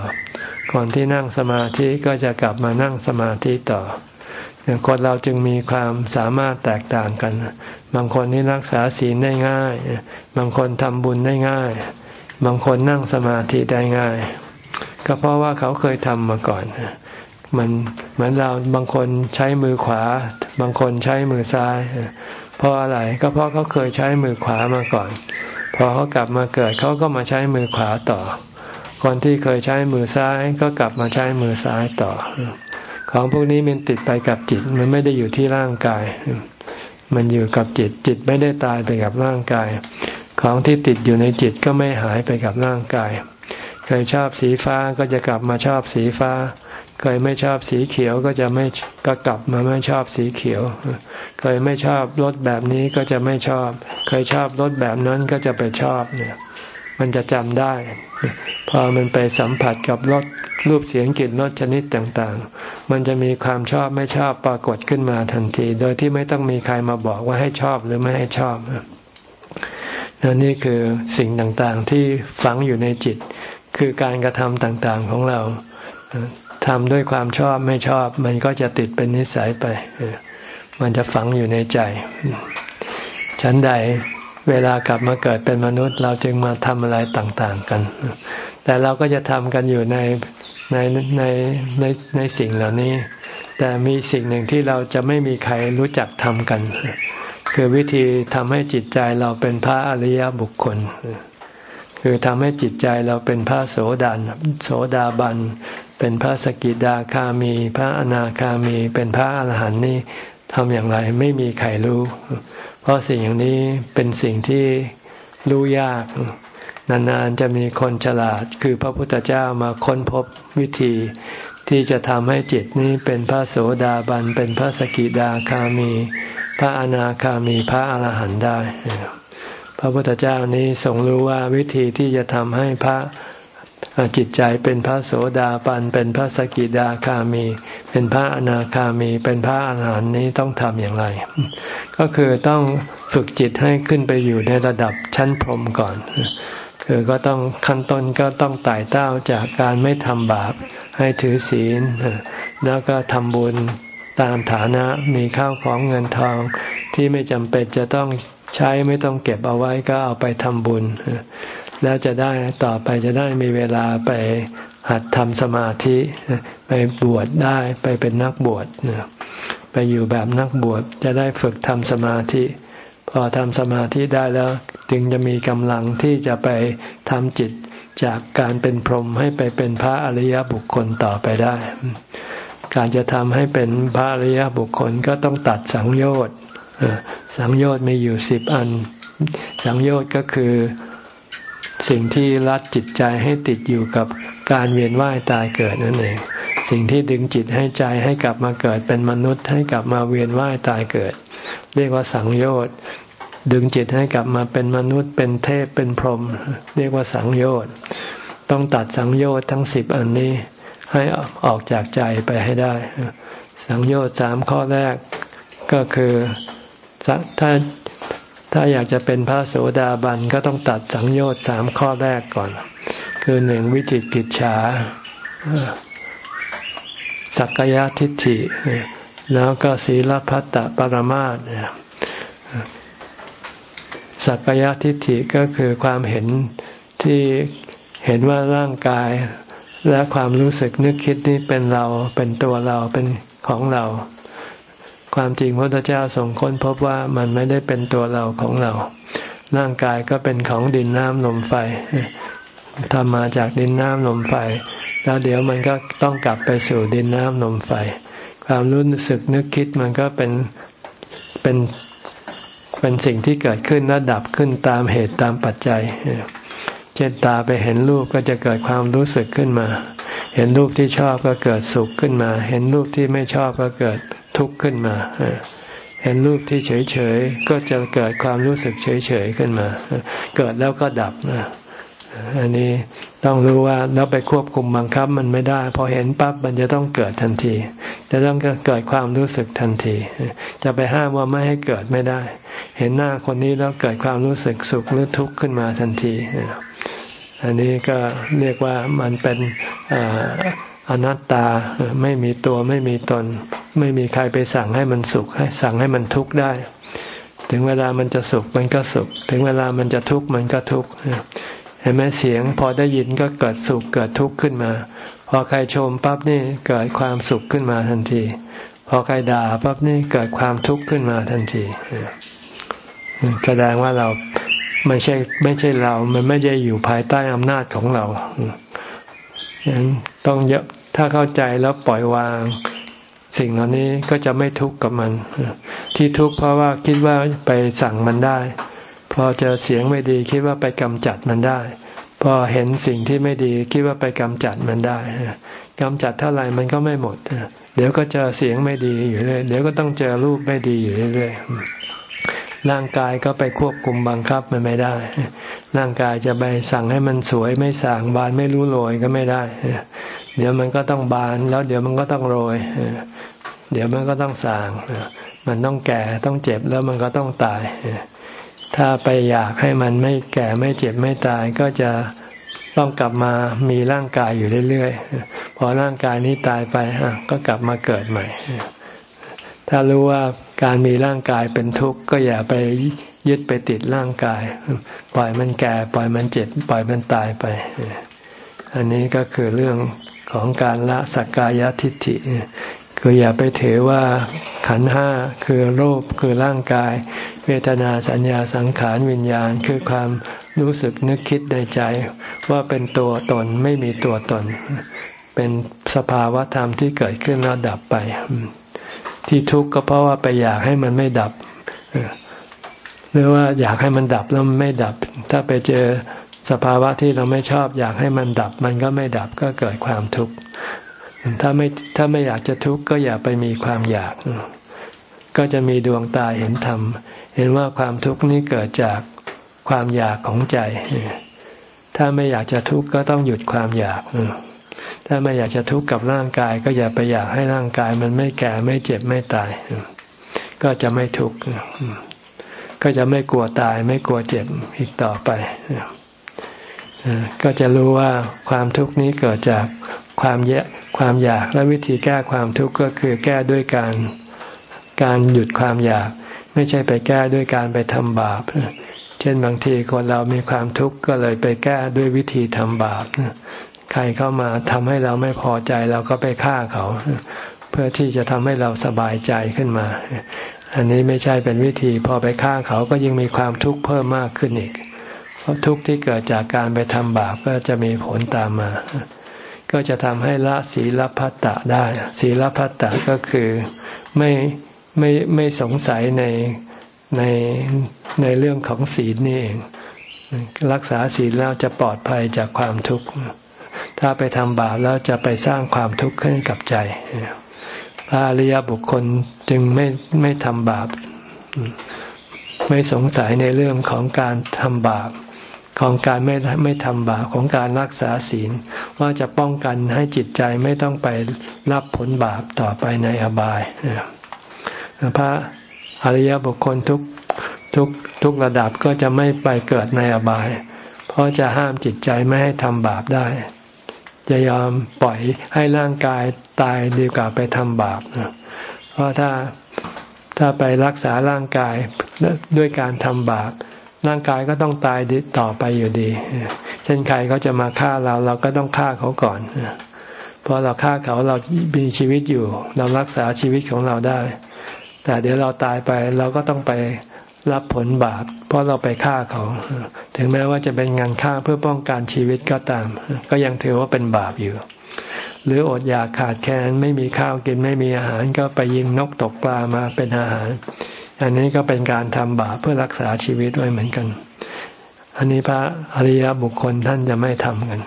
คนที่นั่งสมาธิก็จะกลับมานั่งสมาธิต่อคนเราจึงมีความสามารถแตกต่างกัน บางคนนี่รักษาศีลได้ง่าย บางคนทำบุญได้ง่าย บางคนนั่งสมาธิได้ง่าย ก็เพราะว่าเขาเคยทำมาก่อน มันเหมือนเราบางคนใช้มือขวา บางคนใช้มือซ้าย เพราะอะไรก็เพราะเขาเคยใช้มือขวามาก่อน พอเขากลับมาเกิดเขาก็มาใช้มือขวาต่อ คนที่เคยใช้มือซ้ายก็กลับมาใช้มือซ้ายต่อ ของพวกนี้มันติดไปกับจิต มันไม่ได้อยู่ที่ร่างกาย มันอยู่กับจิตจิตไม่ได้ตายไปกับร่างกาย ของที่ติดอยู่ในจิตก็ไม่หายไปกับร่างกาย เคยชอบสีฟ้าก็จะกลับมาชอบสีฟ้า เคยไม่ชอบสีเขียวก็จะไม่ก็กลับมาไม่ชอบสีเขียว เคยไม่ชอบรถแบบนี้ก็จะไม่ชอบ เคยชอบรถแบบนั้นก็จะไปชอบเนี่ย มันจะจำได้ พอมันไปสัมผัสกับรถรูปเสียงกลิ่นรสชนิดต่างๆ มันจะมีความชอบไม่ชอบปรากฏขึ้นมาทันที โดยที่ไม่ต้องมีใครมาบอกว่าให้ชอบหรือไม่ให้ชอบนั่นนี่คือสิ่งต่างๆที่ฝังอยู่ในจิต คือการกระทำต่างๆของเรา ทำด้วยความชอบไม่ชอบ มันก็จะติดเป็นนิสัยไป มันจะฝังอยู่ในใจฉันใดเวลากลับมาเกิดเป็นมนุษย์ เราจึงมาทำอะไรต่าง ๆ กัน แต่เราก็จะทำกันอยู่ในในในในในสิ่งเหล่านี้ แต่มีสิ่งหนึ่งที่เราจะไม่มีใครรู้จักทำกัน คือวิธีทำให้จิตใจเราเป็นพระอริยบุคคลคือทำให้จิตใจเราเป็นพระโสดานโสดาบัน เป็นพระสกิดาคามี พระอนาคามี เป็นพระอรหันต์นี่ทำอย่างไรไม่มีใครรู้ เพราะสิ่งอย่างนี้เป็นสิ่งที่รู้ยาก นานๆจะมีคนฉลาด คือพระพุทธเจ้ามาค้นพบวิธี ที่จะทำให้จิตนี้เป็นพระโสดาบัน เป็นพระสกิดาคามี พระอนาคามี พระอรหันต์ได้ พระพุทธเจ้านี้ทรงรู้ว่าวิธีที่จะทำให้พระ จิตใจเป็นพระโสดาบันเป็นพระสกิดาคามี เป็นพระอนาคามี เป็นพระอาหารหันต์นี้ต้องทำอย่างไร ก็คือต้องฝึกจิตให้ขึ้นไปอยู่ในระดับชั้นพรหมก่อน คือก็ต้องขั้นต้นก็ต้องไต่เต้าจากการไม่ทำบาปให้ถือศีล แล้วก็ทำบุญตามฐานะมีข้าวของเงินทองที่ไม่จำเป็นจะต้องใช้ไม่ต้องเก็บเอาไว้ก็เอาไปทำบุญ แล้วจะได้ต่อไปจะได้มีเวลาไปหัดทำสมาธิ ไปบวชได้ไปเป็นนักบวชไปอยู่แบบนักบวชจะได้ฝึกทำสมาธิ พอทำสมาธิได้แล้ว จึงจะมีกำลังที่จะไปทำจิตจากการเป็นพรหมให้ไปเป็นพระอริยบุคคลต่อไปได้ การจะทำให้เป็นพระอริยบุคคลก็ต้องตัดสังโยชน์สังโยชน์มีอยู่สิบอัน สังโยชน์ก็คือ สิ่งที่รัดจิตใจให้ติดอยู่กับการเวียนว่ายตายเกิดนั่นเอง สิ่งที่ดึงจิตให้ใจให้กลับมาเกิดเป็นมนุษย์ ให้กลับมาเวียนว่ายตายเกิด เรียกว่าสังโยชน์ดึงจิตให้กลับมาเป็นมนุษย์เป็นเทพเป็นพรหมเรียกว่าสังโยชน์ต้องตัดสังโยชน์ทั้งสิบอันนี้ให้ออกจากใจไปให้ได้ สังโยชน์สามข้อแรกก็คือถ้า ถ้าอยากจะเป็นพระโสดาบันก็ต้องตัดสังโยชน์สามข้อแรกก่อน คือหนึ่งวิจิตกิจฉาสักยทิฏฐิ แล้วก็ศีลพัตตปรมาตสักยทิฏฐิก็คือความเห็นที่เห็นว่าร่างกาย และความรู้สึกนึกคิดนี้เป็นเราเป็นตัวเราเป็นของเรา ความจริงพระพุทธเจ้าทรงค้นพบว่ามันไม่ได้เป็นตัวเราของเรา ร่างกายก็เป็นของดินน้ำลมไฟทำมาจากดินน้ำลมไฟ แล้วเดี๋ยวมันก็ต้องกลับไปสู่ดินน้ำลมไฟ ความรู้สึกนึกคิดมันก็เป็นเป็นเป็นสิ่งที่เกิดขึ้นและดับขึ้นตามเหตุตามปัจจัย เช่นตาไปเห็นรูปก็จะเกิดความรู้สึกขึ้นมา เห็นรูปที่ชอบก็เกิดสุขขึ้นมา เห็นรูปที่ไม่ชอบก็เกิด ทุกข์ขึ้นมาเห็นรูปที่เฉยๆ ก็จะเกิดความรู้สึกเฉยๆขึ้นมา เกิดแล้วก็ดับนะอันนี้ต้องรู้ว่าเราไปควบคุมบังคับมันไม่ได้ พอเห็นปั๊บมันจะต้องเกิดทันที จะต้องเกิดความรู้สึกทันที จะไปห้ามว่าไม่ให้เกิดไม่ได้ เห็นหน้าคนนี้แล้วเกิดความรู้สึกสุขหรือทุกข์ขึ้นมาทันที อันนี้ก็เรียกว่ามันเป็น อนัตตาไม่มีตัวไม่มีตน ไม่มีใครไปสั่งให้มันสุขให้สั่งให้มันทุกข์ได้ ถึงเวลามันจะสุขมันก็สุข ถึงเวลามันจะทุกข์มันก็ทุกข์เห็นไหมเสียง พอได้ยินก็เกิดสุขเกิดทุกข์ขึ้นมา พอใครชมปั๊บนี่เกิดความสุขขึ้นมาทันที พอใครด่าปั๊บนี่เกิดความทุกข์ขึ้นมาทันทีแสดงว่าเราไม่ใช่ไม่ใช่เรา มันไม่ได้อยู่ภายใต้อำนาจของเราฉะนั้นต้องเยอะ ถ้าเข้าใจแล้วปล่อยวาง สิ่งเหล่านี้ก็จะไม่ทุกข์กับมัน ที่ทุกข์เพราะว่าคิดว่าไปสั่งมันได้ พอเจอเสียงไม่ดีคิดว่าไปกำจัดมันได้ พอเห็นสิ่งที่ไม่ดีคิดว่าไปกำจัดมันได้กำจัดเท่าไหร่มันก็ไม่หมด เดี๋ยวก็เจอเสียงไม่ดีอยู่เรื่อย เดี๋ยวก็ต้องเจอรูปไม่ดีอยู่เรื่อย ร่างกายก็ไปควบคุมบังคับมันไม่ได้ ร่างกายจะไปสั่งให้มันสวยไม่สั่งบานไม่รู้โรยก็ไม่ได้ เดี๋ยวมันก็ต้องบานแล้วเดี๋ยวมันก็ต้องโรย เดี๋ยวมันก็ต้องสั่งมันต้องแก่ต้องเจ็บแล้วมันก็ต้องตาย ถ้าไปอยากให้มันไม่แก่ไม่เจ็บไม่ตายก็จะต้องกลับมามีร่างกายอยู่เรื่อยๆ พอร่างกายนี้ตายไปก็กลับมาเกิดใหม่ ถ้ารู้ว่าการมีร่างกายเป็นทุกข์ก็อย่าไปยึดไปติดร่างกาย ปล่อยมันแก่ ปล่อยมันเจ็บ ปล่อยมันตายไป อันนี้ก็คือเรื่องของการละสักกายทิฏฐิคืออย่าไปถือว่าขันห้าคือรูปคือร่างกาย เวทนาสัญญาสังขารวิญญาณ คือความรู้สึกนึกคิดในใจ ว่าเป็นตัวตนไม่มีตัวตน เป็นสภาวะธรรมที่เกิดขึ้นแล้วดับไป ที่ทุกข์ก็เพราะว่าไปอยากให้มันไม่ดับหรือว่าอยากให้มันดับแล้วไม่ดับ ถ้าไปเจอสภาวะที่เราไม่ชอบ อยากให้มันดับ มันก็ไม่ดับก็เกิดความทุกข์ถ้าไม่ถ้าไม่อยากจะทุกข์ก็อย่าไปมีความอยาก ก็จะมีดวงตาเห็นธรรม เห็นว่าความทุกข์นี้เกิดจากความอยากของใจ ถ้าไม่อยากจะทุกข์ก็ต้องหยุดความอยาก ถ้าไม่อยากจะทุกข์กับร่างกาย ก็อย่าไปอยากให้ร่างกาย มันไม่แก่ไม่เจ็บไม่ตาย ก็จะไม่ทุกข์ก็จะไม่กลัวตาย ไม่กลัวเจ็บอีกต่อไปก็จะรู้ว่าความทุกข์นี้เกิดจากความแยความอยากและวิธีแก้ความทุกข์ก็คือแก้ด้วยการการหยุดความอยาก ไม่ใช่ไปแก้ด้วยการไปทำบาปเช่นบางทีคนเรามีความทุกข์ก็เลยไปแก้ด้วยวิธีทำบาป ใครเข้ามาทำให้เราไม่พอใจเราก็ไปฆ่าเขา เพื่อที่จะทำให้เราสบายใจขึ้นมา อันนี้ไม่ใช่เป็นวิธีพอไปฆ่าเขาก็ยิ่งมีความทุกข์เพิ่มมากขึ้นอีก เพราะทุกข์ที่เกิดจากการไปทำบาปก็จะมีผลตามมา ก็จะทำให้ละศีลพัตตะได้ศีลพัตตะก็คือไม่ไม่ไม่สงสัยในในในเรื่องของศีลนี่เองรักษาศีลแล้วจะปลอดภัยจากความทุกข์ ถ้าไปทำบาปแล้วจะไปสร้างความทุกข์ให้นกับใจพระอริยบุคคลจึงไม่ไม่ทำบาป ไม่สงสัยในเรื่องของการทำบาป ของการไม่ไม่ทำบาปของการรักษาศีล ว่าจะป้องกันให้จิตใจไม่ต้องไปรับผลบาปต่อไปในอบายพระอริยบุคคลทุกทุกทุกระดับก็จะไม่ไปเกิดในอบาย เพราะจะห้ามจิตใจไม่ให้ทำบาปได้ จะยอมปล่อยให้ร่างกายตายดีกว่าไปทำบาปเพราะถ้าถ้าไปรักษาร่างกายด้วยการทำบาปร่างกายก็ต้องตายต่อไปอยู่ดี เช่นใครเขาจะมาฆ่าเราเราก็ต้องฆ่าเขาก่อนเพราะเราฆ่าเขาเรามีชีวิตอยู่ เรารักษาชีวิตของเราได้ แต่เดี๋ยวเราตายไปเราก็ต้องไป รับผลบาปเพราะเราไปฆ่าเขา ถึงแม้ว่าจะเป็นงานฆ่าเพื่อป้องกันชีวิตก็ตาม ก็ยังถือว่าเป็นบาปอยู่ หรืออดอยากขาดแคลนไม่มีข้าวกินไม่มีอาหารก็ไปยิงนกตกปลามาเป็นอาหาร อันนี้ก็เป็นการทำบาปเพื่อรักษาชีวิตไว้เหมือนกัน อันนี้พระอริยบุคคลท่านจะไม่ทำกัน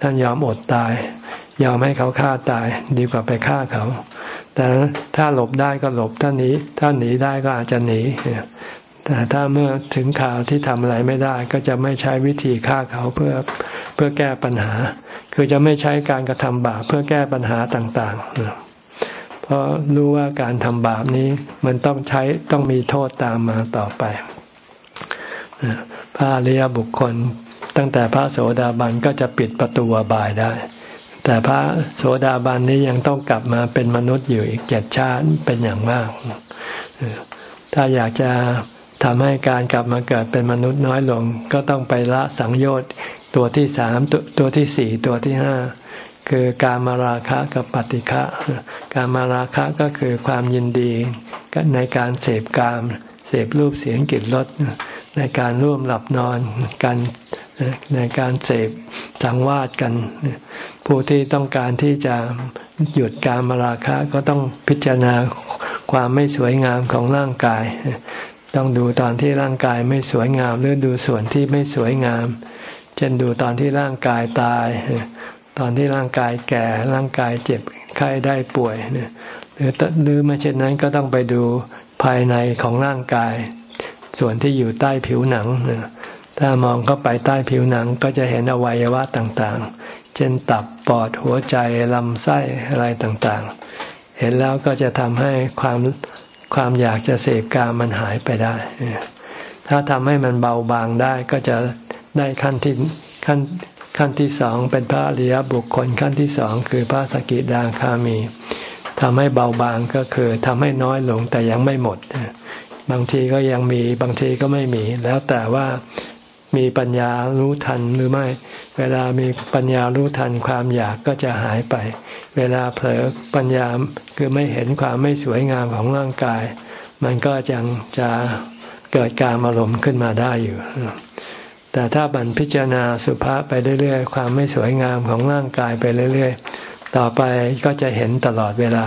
ท่านยอมอดตาย ยอมให้เขาฆ่าตาย ดีกว่าไปฆ่าเขา แต่ถ้าหลบได้ก็หลบถ้าหนีถ้าหนีได้ก็อาจจะหนีแต่ถ้าเมื่อถึงข่าวที่ทำอะไรไม่ได้ ก็จะไม่ใช้วิธีฆ่าเขาเพื่อเพื่อแก้ปัญหา คือจะไม่ใช้การกระทำบาปเพื่อแก้ปัญหาต่างๆ เพราะรู้ว่าการทำบาปนี้มันต้องใช้ต้องมีโทษตามมาต่อไปพระอริยบุคคล ตั้งแต่พระโสดาบันก็จะปิดประตูบายได้ แต่พระโสดาบันนี้ยังต้องกลับมาเป็นมนุษย์อยู่อีกเจ็ดชาติเป็นอย่างมาก ถ้าอยากจะทำให้การกลับมาเกิดเป็นมนุษย์น้อยลง ก็ต้องไปละสังโยชน์ตัวที่สามตัวตัวที่สี่ตัวที่ห้าคือการมาราคะกับปฏิฆะการมาราคะก็คือความยินดีในการเสพกาม เสพรูปเสียงกลิ่นรสในการร่วมหลับนอนกัน ในการเสพสังวาสกัน ผู้ที่ต้องการที่จะหยุดการมาราคะก็ต้องพิจารณาความไม่สวยงามของร่างกาย ต้องดูตอนที่ร่างกายไม่สวยงาม หรือดูส่วนที่ไม่สวยงาม เช่นดูตอนที่ร่างกายตาย ตอนที่ร่างกายแก่ร่างกายเจ็บไข้ได้ป่วยหรือหรือไม่เช่นนั้นก็ต้องไปดูภายในของร่างกาย ส่วนที่อยู่ใต้ผิวหนัง ถ้ามองเข้าไปใต้ผิวหนังก็จะเห็นอวัยวะต่างๆ เช่นตับปอดหัวใจลำไส้อะไรต่างๆ เห็นแล้วก็จะทำให้ความความอยากจะเสพกามมันหายไปได้ ถ้าทำให้มันเบาบางได้ก็จะได้ขั้นที่ขั้นขั้นที่สองเป็นพระอริยบุคคลขั้นที่สองคือพระสกิดาคามีทำให้เบาบางก็คือทำให้น้อยลงแต่ยังไม่หมด บางทีก็ยังมีบางทีก็ไม่มี แล้วแต่ว่า มีปัญญารู้ทันหรือไม่ เวลามีปัญญารู้ทันความอยากก็จะหายไป เวลาเผลอปัญญาคือไม่เห็นความไม่สวยงามของร่างกาย มันก็ยังจะเกิดการอารมณ์ขึ้นมาได้อยู่ แต่ถ้าบันพิจารณาสุภาษไปเรื่อยๆ ความไม่สวยงามของร่างกายไปเรื่อยๆ ต่อไปก็จะเห็นตลอดเวลา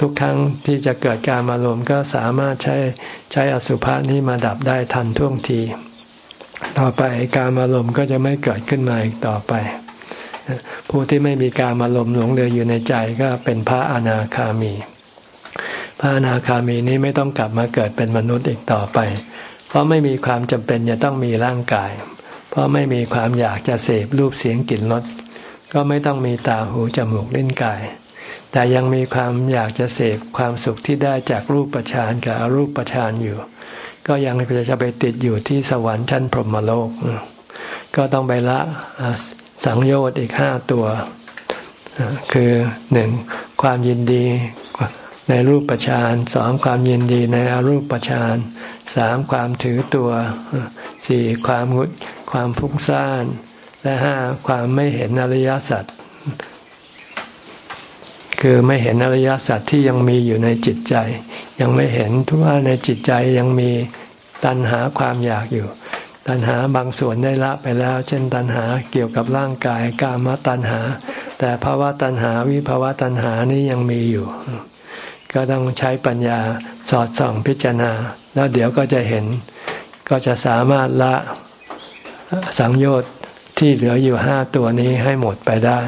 ทุกครั้งที่จะเกิดการอารมณ์ก็สามารถใช้ใช้อสุภะนี้มาดับได้ทันท่วงที ต่อไปการอารมณ์ก็จะไม่เกิดขึ้นมาอีกต่อไป ผู้ที่ไม่มีการอารมณ์หลงเหลืออยู่ในใจก็เป็นพระอนาคามี พระอนาคามีนี้ไม่ต้องกลับมาเกิดเป็นมนุษย์อีกต่อไป เพราะไม่มีความจำเป็นจะต้องมีร่างกาย เพราะไม่มีความอยากจะเสพรูปเสียงกลิ่นรสก็ไม่ต้องมีตาหูจมูกลิ้นกาย แต่ยังมีความอยากจะเสพความสุขที่ได้จากรูปประชานกับอรูปประชานอยู่ ก็ยังจะไปติดอยู่ที่สวรรค์ชั้นพรหมโลก ก็ต้องไปละสังโยชน์อีกห้าตัว คือหนึ่งความยินดีในรูปประชานสองความยินดีในอรูปประชานสามความถือตัวสี่ความงุดความฟุ้งซ่านและห้าความไม่เห็นอริยสัจคือไม่เห็นอริยสัจที่ยังมีอยู่ในจิตใจ ยังไม่เห็นทุกว่าในจิตใจยังมี ตัณหาความอยากอยู่ ตัณหาบางส่วนได้ละไปแล้ว เช่น ตัณหาเกี่ยวกับร่างกายกามตัณหา แต่ภาวะตัณหาวิภาวะตัณหานี้ยังมีอยู่ ก็ต้องใช้ปัญญาสอดส่องพิจารณา แล้วเดี๋ยวก็จะเห็น ก็จะสามารถละสังโยชน์ที่เหลืออยู่ห้าตัวนี้ให้หมดไปได้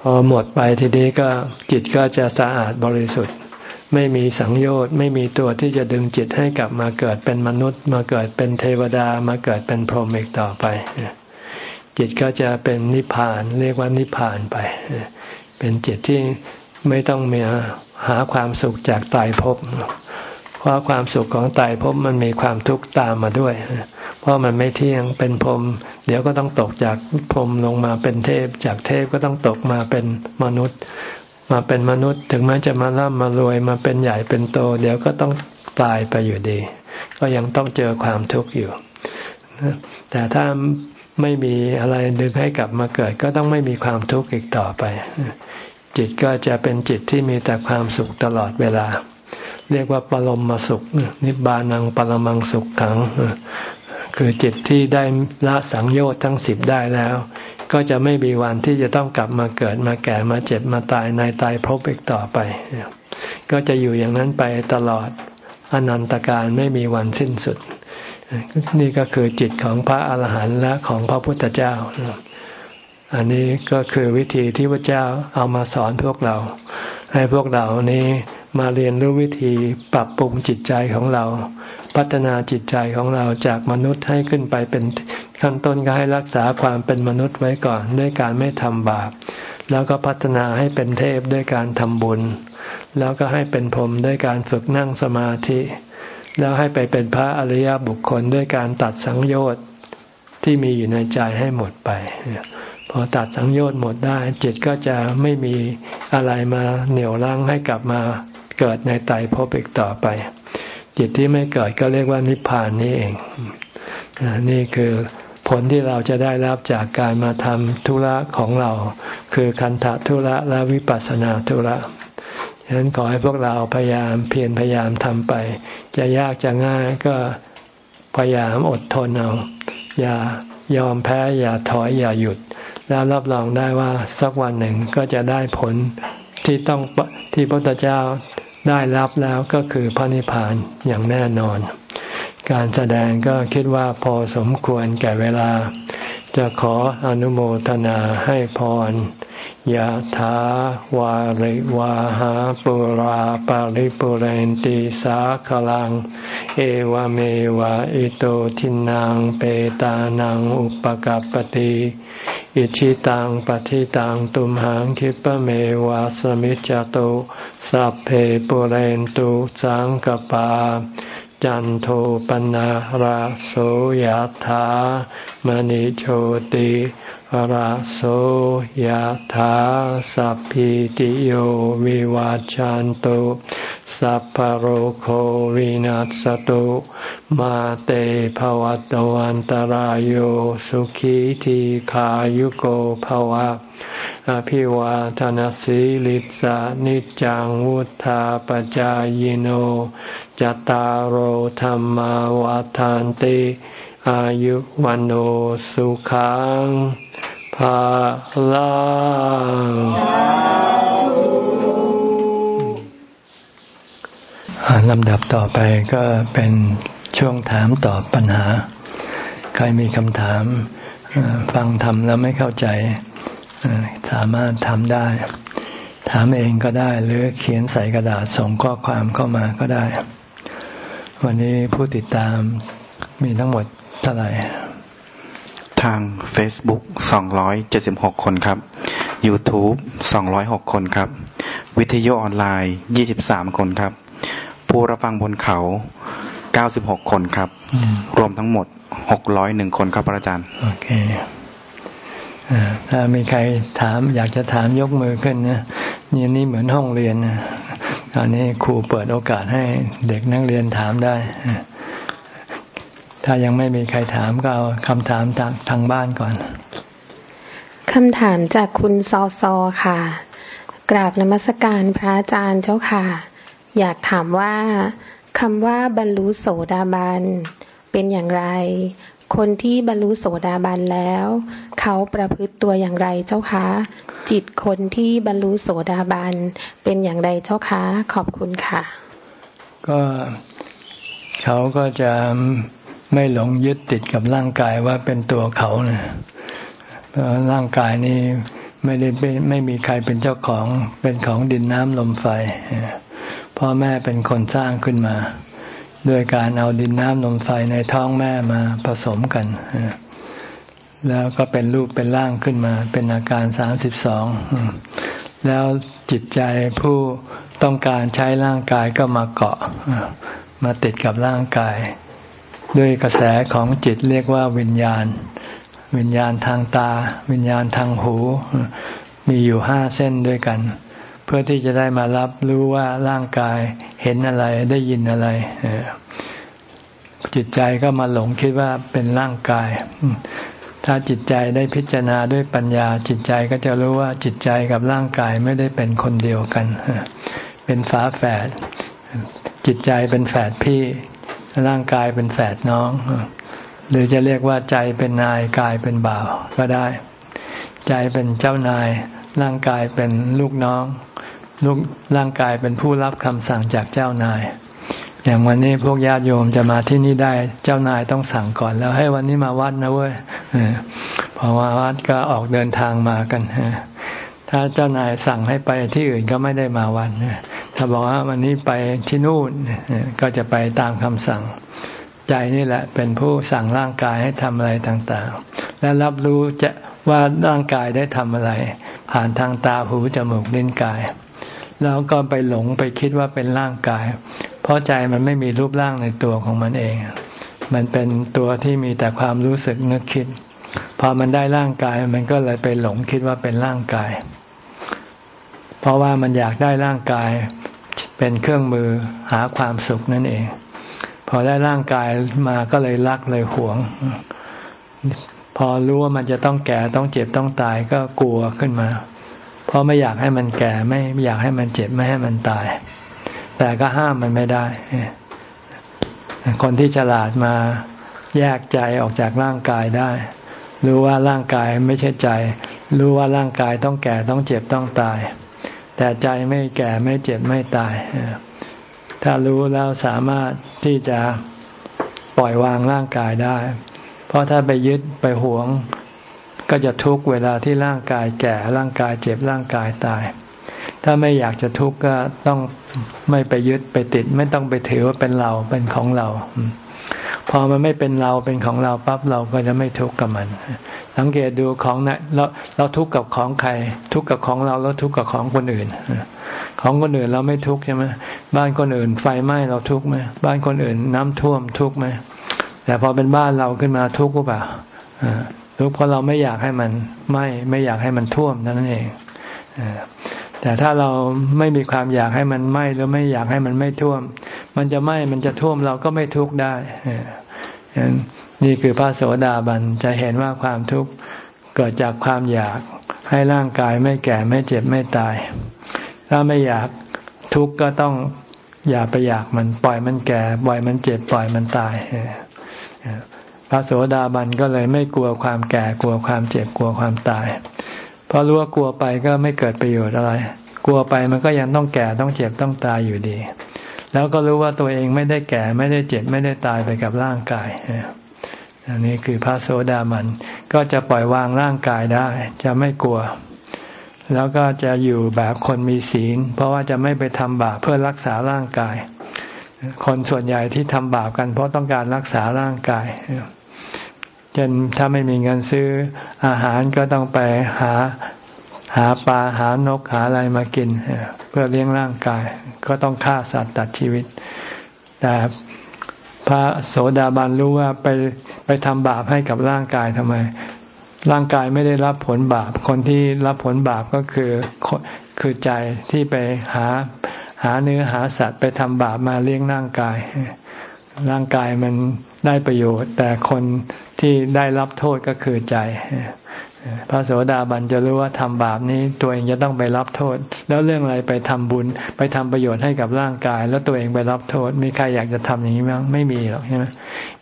พอหมดไปทีนี้ก็จิตก็จะสะอาดบริสุทธิ์ ไม่มีสังโยชน์ไม่มีตัวที่จะดึงจิตให้กลับมาเกิดเป็นมนุษย์ มาเกิดเป็นเทวดามาเกิดเป็นพรหมอีกต่อไป จิตก็จะเป็นนิพพานเรียกว่านิพพานไป เป็นจิตที่ไม่ต้องมีหาความสุขจากตายภพเพราะความสุขของตายภพมันมีความทุกข์ตามมาด้วย เพราะมันไม่เที่ยงเป็นพรหมเดี๋ยวก็ต้องตกจากพรหมลงมาเป็นเทพ จากเทพก็ต้องตกมาเป็นมนุษย์ มาเป็นมนุษย์ ถึงแม้จะมาร่ำมารวยมาเป็นใหญ่เป็นโต เดี๋ยวก็ต้องตายไปอยู่ดี ก็ยังต้องเจอความทุกข์อยู่ แต่ถ้าไม่มีอะไรดึงให้กลับมาเกิด ก็ต้องไม่มีความทุกข์อีกต่อไป จิตก็จะเป็นจิตที่มีแต่ความสุขตลอดเวลา เรียกว่าปรมมาสุข นิบานังปรมังสุขขังคือจิตที่ได้ละสังโยชน์ทั้งสิบได้แล้ว ก็จะไม่มีวันที่จะต้องกลับมาเกิดมาแก่มาเจ็บมาตายในตายพบอีกต่อไป ก็จะอยู่อย่างนั้นไปตลอดอนันตการไม่มีวันสิ้นสุด นี่ก็คือจิตของพระอาหารหันต์และของพระพุทธเจ้า อันนี้ก็คือวิธีที่พระเจ้าเอามาสอนพวกเรา ให้พวกเรานี้มาเรียนรู้วิธีปรับปรุงจิตใจของเรา พัฒนาจิตใจของเราจากมนุษย์ให้ขึ้นไปเป็น ขั้นต้นก็ให้รักษาความเป็นมนุษย์ไว้ก่อน ด้วยการไม่ทำบาป แล้วก็พัฒนาให้เป็นเทพด้วยการทำบุญ แล้วก็ให้เป็นพรหมด้วยการฝึกนั่งสมาธิ แล้วให้ไปเป็นพระอริยบุคคลด้วยการตัดสังโยชน์ที่มีอยู่ในใจให้หมดไปพอตัดสังโยชน์หมดได้ จิตก็จะไม่มีอะไรมาเหนี่ยวรั้งให้กลับมาเกิดในไตภพอีกต่อไป จิตที่ไม่เกิดก็เรียกว่านิพพานนี่เองนี่คือ ผลที่เราจะได้รับจากการมาทำธุระของเรา คือคันธทุระและวิปัสสนาธุระฉะนั้นขอให้พวกเราพยายามเพียรพยายามทำไป จะยากจะง่ายก็พยายามอดทนเอา อย่ายอมแพ้อย่าถอยอย่าหยุด แล้วรับรองได้ว่าสักวันหนึ่งก็จะได้ผลที่ต้องที่พระพุทธเจ้าได้รับแล้วก็คือพระนิพพานอย่างแน่นอน การแสดงก็คิดว่าพอสมควรแก่เวลา จะขออนุโมทนาให้พรยะถาวาริวาหาปุราปาริปุเรนติสาขลัง เอวเมวะอิโตทินังเปตานังอุปกัรปติอิชิตังปฏิตังตุมหังคิปเมวะสมิจจตุสัพเพปุเรนตุสังกปา จันโทปนะราโสยธา มณิโชติราโสยธาสัพพิติโยวิวาจันตุสัพพโรโควินัสตุมาเตภวัตวันตารโยสุขีทีขายุโกภวะอภิวาทานสีลิสานิจังวุธาปจายโนจตารโหธรรมวาทานติ อายุวันโอสุขังภาลังลำดับต่อไปก็เป็นช่วงถามตอบปัญหา ใครมีคำถาม ฟังทำแล้วไม่เข้าใจ สามารถทำได้ ถามเองก็ได้ หรือเขียนใส่กระดาษส่งข้อความเข้ามาก็ได้ วันนี้ผู้ติดตามมีทั้งหมด เท่าไหร่ทาง Facebook 276 คนครับ YouTube 206 คนครับ วิทยุออนไลน์ 23 คนครับ ผู้รับฟังบนเขา 96 คนครับ รวมทั้งหมด 601 คนครับพระอาจารย์ โอเคถ้ามีใครถามอยากจะถามยกมือขึ้นนะนี่นี่เหมือนห้องเรียนนะตอนนี้ครูเปิดโอกาสให้เด็กนักเรียนถามได้ ถ้ายังไม่มีใครถามก็เอาคำถามทางทางบ้านก่อนคำถามจากคุณซอซอค่ะ กราบนมัสการพระอาจารย์เจ้าค่ะ อยากถามว่าคำว่าบรรลุโสดาบันเป็นอย่างไร คนที่บรรลุโสดาบันแล้ว เขาประพฤติตัวอย่างไรเจ้าคะจิตคนที่บรรลุโสดาบันเป็นอย่างไรเจ้าคะขอบคุณค่ะ ก็เขาก็จะ ไม่หลงยึดติดกับร่างกายว่าเป็นตัวเขาเนะเพราะร่างกายนี้ไม่ได้ไม่มีใครเป็นเจ้าของเป็นของดินน้ำลมไฟพ่อแม่เป็นคนสร้างขึ้นมาด้วยการเอาดินน้ำลมไฟในท้องแม่มาผสมกัน แล้วก็เป็นรูปเป็นร่างขึ้นมา เป็นอาการสามสิบสองแล้วจิตใจผู้ต้องการใช้ร่างกายก็มาเกาะมาติดกับร่างกาย ด้วยกระแสของจิตเรียกว่าวิญญาณ วิญญาณทางตา วิญญาณทางหู มีอยู่ห้าเส้นด้วยกัน เพื่อที่จะได้มารับรู้ว่าร่างกายเห็นอะไรได้ยินอะไร จิตใจก็มาหลงคิดว่าเป็นร่างกาย ถ้าจิตใจได้พิจารณาด้วยปัญญา จิตใจก็จะรู้ว่าจิตใจกับร่างกายไม่ได้เป็นคนเดียวกัน เป็นฝาแฝดจิตใจเป็นแฝดพี่ ร่างกายเป็นแฝดน้อง หรือจะเรียกว่าใจเป็นนายกายเป็นบ่าวก็ได้ ใจเป็นเจ้านาย ร่างกายเป็นลูกน้องลูกร่างกายเป็นผู้รับคำสั่งจากเจ้านาย อย่างวันนี้พวกญาติโยมจะมาที่นี่ได้เจ้านายต้องสั่งก่อนแล้วให้วันนี้มาวัดนะเว้ยพอมาวัดก็ออกเดินทางมากันถ้าเจ้านายสั่งให้ไปที่อื่นก็ไม่ได้มาวัน ถ้าบอกว่าวันนี้ไปที่นู่นก็จะไปตามคำสั่ง ใจนี่แหละเป็นผู้สั่งร่างกายให้ทำอะไรต่างๆ และรับรู้จะว่าร่างกายได้ทำอะไร ผ่านทางตาหูจมูกลิ้นกาย แล้วก็ไปหลงไปคิดว่าเป็นร่างกาย เพราะใจมันไม่มีรูปร่างในตัวของมันเอง มันเป็นตัวที่มีแต่ความรู้สึกนึกคิดพอมันได้ร่างกายมันก็เลยไปหลงคิดว่าเป็นร่างกาย เพราะว่ามันอยากได้ร่างกาย เป็นเครื่องมือหาความสุขนั่นเอง พอได้ร่างกายมาก็เลยรักเลยหวง พอรู้ว่ามันจะต้องแก่ต้องเจ็บต้องตายก็กลัวขึ้นมา เพราะไม่อยากให้มันแก่ไม่อยากให้มันเจ็บไม่ให้มันตาย แต่ก็ห้ามมันไม่ได้ คนที่ฉลาดมาแยกใจออกจากร่างกายได้ รู้ว่าร่างกายไม่ใช่ใจ รู้ว่าร่างกายต้องแก่ต้องเจ็บต้องตาย แต่ใจไม่แก่ไม่เจ็บไม่ตาย ถ้ารู้แล้วสามารถที่จะปล่อยวางร่างกายได้ เพราะถ้าไปยึดไปหวง ก็จะทุกเวลาที่ร่างกายแก่ร่างกายเจ็บร่างกายตาย ถ้าไม่อยากจะทุกข์ก็ต้องไม่ไปยึดไปติด ไม่ต้องไปถือว่าเป็นเราเป็นของเรา พอมันไม่เป็นเราเป็นของเราปั๊บเราก็จะไม่ทุกข์กับมัน สังเกตดูของนะเราเราทุกข์กับของใคร ทุกข์กับของเราแล้วทุกข์กับของคนอื่น ของคนอื่นเราไม่ทุกข์ใช่ไหมบ้านคนอื่นไฟไหม้เราทุกข์ไหมบ้านคนอื่นน้ำท่วมทุกข์ไหมแต่พอเป็นบ้านเราขึ้นมาทุกข์ก็เปล่าทุกข์เพราะเราไม่อยากให้มันไหม้ไม่อยากให้มันท่วมนั่นเองแต่ถ้าเราไม่มีความอยากให้มันไหม้หรือไม่อยากให้มันไม่ท่วม มันจะไหม้มันจะท่วมเราก็ไม่ทุกข์ได้นี่ นี่คือพระโสดาบันจะเห็นว่าความทุกข์เกิดจากความอยากให้ร่างกายไม่แก่ไม่เจ็บไม่ตาย ถ้าไม่อยากทุกข์ก็ต้องอย่าไปอยากมันปล่อยมันแก่ ปล่อยมันเจ็บปล่อยมันตายพระโสดาบันก็เลยไม่กลัวความแก่กลัวความเจ็บกลัวความตาย เพราะรู้ว่ากลัวไปก็ไม่เกิดประโยชน์อะไร กลัวไปมันก็ยังต้องแก่ต้องเจ็บต้องตายอยู่ดี แล้วก็รู้ว่าตัวเองไม่ได้แก่ไม่ได้เจ็บไม่ได้ตายไปกับร่างกาย อันนี้คือพระโสดามันก็จะปล่อยวางร่างกายได้ จะไม่กลัว แล้วก็จะอยู่แบบคนมีศีล เพราะว่าจะไม่ไปทำบาปเพื่อรักษาร่างกาย คนส่วนใหญ่ที่ทำบาปกันเพราะต้องการรักษาร่างกายจนถ้าไม่มีเงินซื้ออาหารก็ต้องไปหาหาปลาหานกหาอะไรมากิน เพื่อเลี้ยงร่างกาย ก็ต้องฆ่าสัตว์ตัดชีวิต แต่ พระโสดาบันรู้ว่าไปไปทำบาปให้กับร่างกายทำไม ร่างกายไม่ได้รับผลบาป คนที่รับผลบาปก็คือคือใจที่ไปหาหาเนื้อหาสัตว์ไปทำบาปมาเลี้ยงร่างกาย ร่างกายมันได้ประโยชน์ แต่คนที่ได้รับโทษก็คือใจ พระโสดาบันจะรู้ว่าทำบาปนี้ตัวเองจะต้องไปรับโทษ แล้วเรื่องอะไรไปทำบุญ ไปทำประโยชน์ให้กับร่างกาย แล้วตัวเองไปรับโทษ มีใครอยากจะทำอย่างนี้ไหมไม่มีหรอกใช่ไหม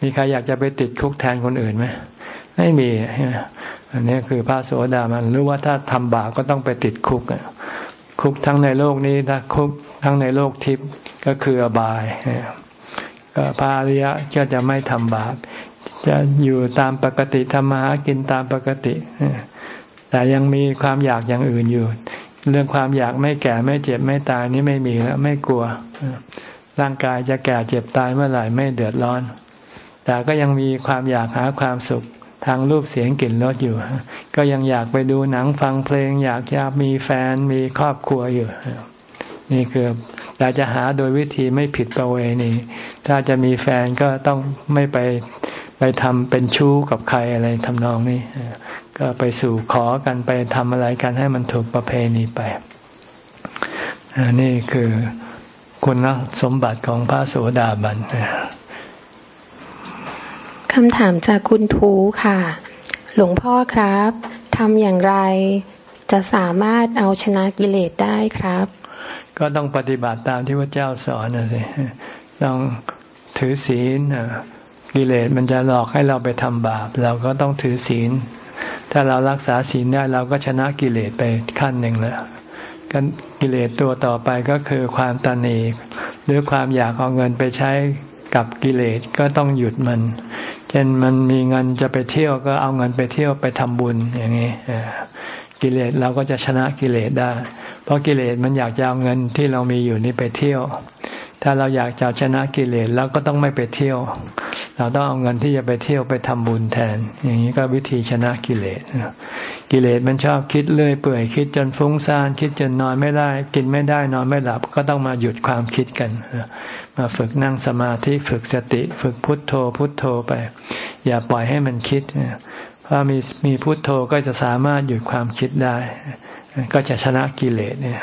มีใครอยากจะไปติดคุกแทนคนอื่นไหมไม่มีใช่ไหมอันนี้คือพระโสดาบันรู้ว่าถ้าทำบาปก็ต้องไปติดคุกคุกทั้งในโลกนี้ถ้าคุกทั้งในโลกทิพย์ก็คืออบายก็พระอริยะก็จะไม่ทำบาป จะอยู่ตามปกติทำมาหากินตามปกติแต่ยังมีความอยากอย่างอื่นอยู่ เรื่องความอยากไม่แก่ไม่เจ็บไม่ตายนี่ไม่มีแล้วไม่กลัว ร่างกายจะแก่เจ็บตายเมื่อไหร่ไม่เดือดร้อน แต่ก็ยังมีความอยากหาความสุขทางรูปเสียงกลิ่นรสอยู่ ก็ยังอยากไปดูหนังฟังเพลง อยากจะมีแฟนมีครอบครัวอยู่ นี่คือเราจะหาโดยวิธีไม่ผิดประเวณีถ้าจะมีแฟนก็ต้องไม่ไป ไปทำเป็นชู้กับใครอะไรทำนองนี้ก็ไปสู่ขอกันไปทำอะไรกันให้มันถูกประเพณีไปนี่คือคุณสมบัติของพระโสดาบันคำถามจากคุณทูค่ะ หลวงพ่อครับทำอย่างไรจะสามารถเอาชนะกิเลสได้ครับ ก็ต้องปฏิบัติตามที่พระเจ้าสอนนะสิต้องถือศีล กิเลสมันจะหลอกให้เราไปทำบาป เราก็ต้องถือศีล ถ้าเรารักษาศีลได้เราก็ชนะกิเลสไปขั้นหนึ่งแล้วกิเลสตัวต่อไปก็คือความตันนีหรือความอยากเอาเงินไปใช้กับกิเลสก็ต้องหยุดมัน เช่นมันมีเงินจะไปเที่ยวก็เอาเงินไปเที่ยวไปทำบุญอย่างนี้กิเลสเราก็จะชนะกิเลสได้ เพราะกิเลสมันอยากจะเอาเงินที่เรามีอยู่นี้ไปเที่ยว ถ้าเราอยากจะชนะกิเลสเราก็ต้องไม่ไปเที่ยว เราต้องเอาเงินที่จะไปเที่ยวไปทำบุญแทน อย่างนี้ก็วิธีชนะกิเลสกิเลสมันชอบคิดเลื่อยเปื่อยคิดจนฟุ้งซ่านคิดจนนอนไม่ได้ กินไม่ได้นอนไม่หลับ ก็ต้องมาหยุดความคิดกันมาฝึกนั่งสมาธิฝึกสติ ฝึกพุทโธ พุทโธไป อย่าปล่อยให้มันคิดเพรามีมีพุทโธก็จะสามารถหยุดความคิดได้ ก็จะชนะกิเลสเนี่ย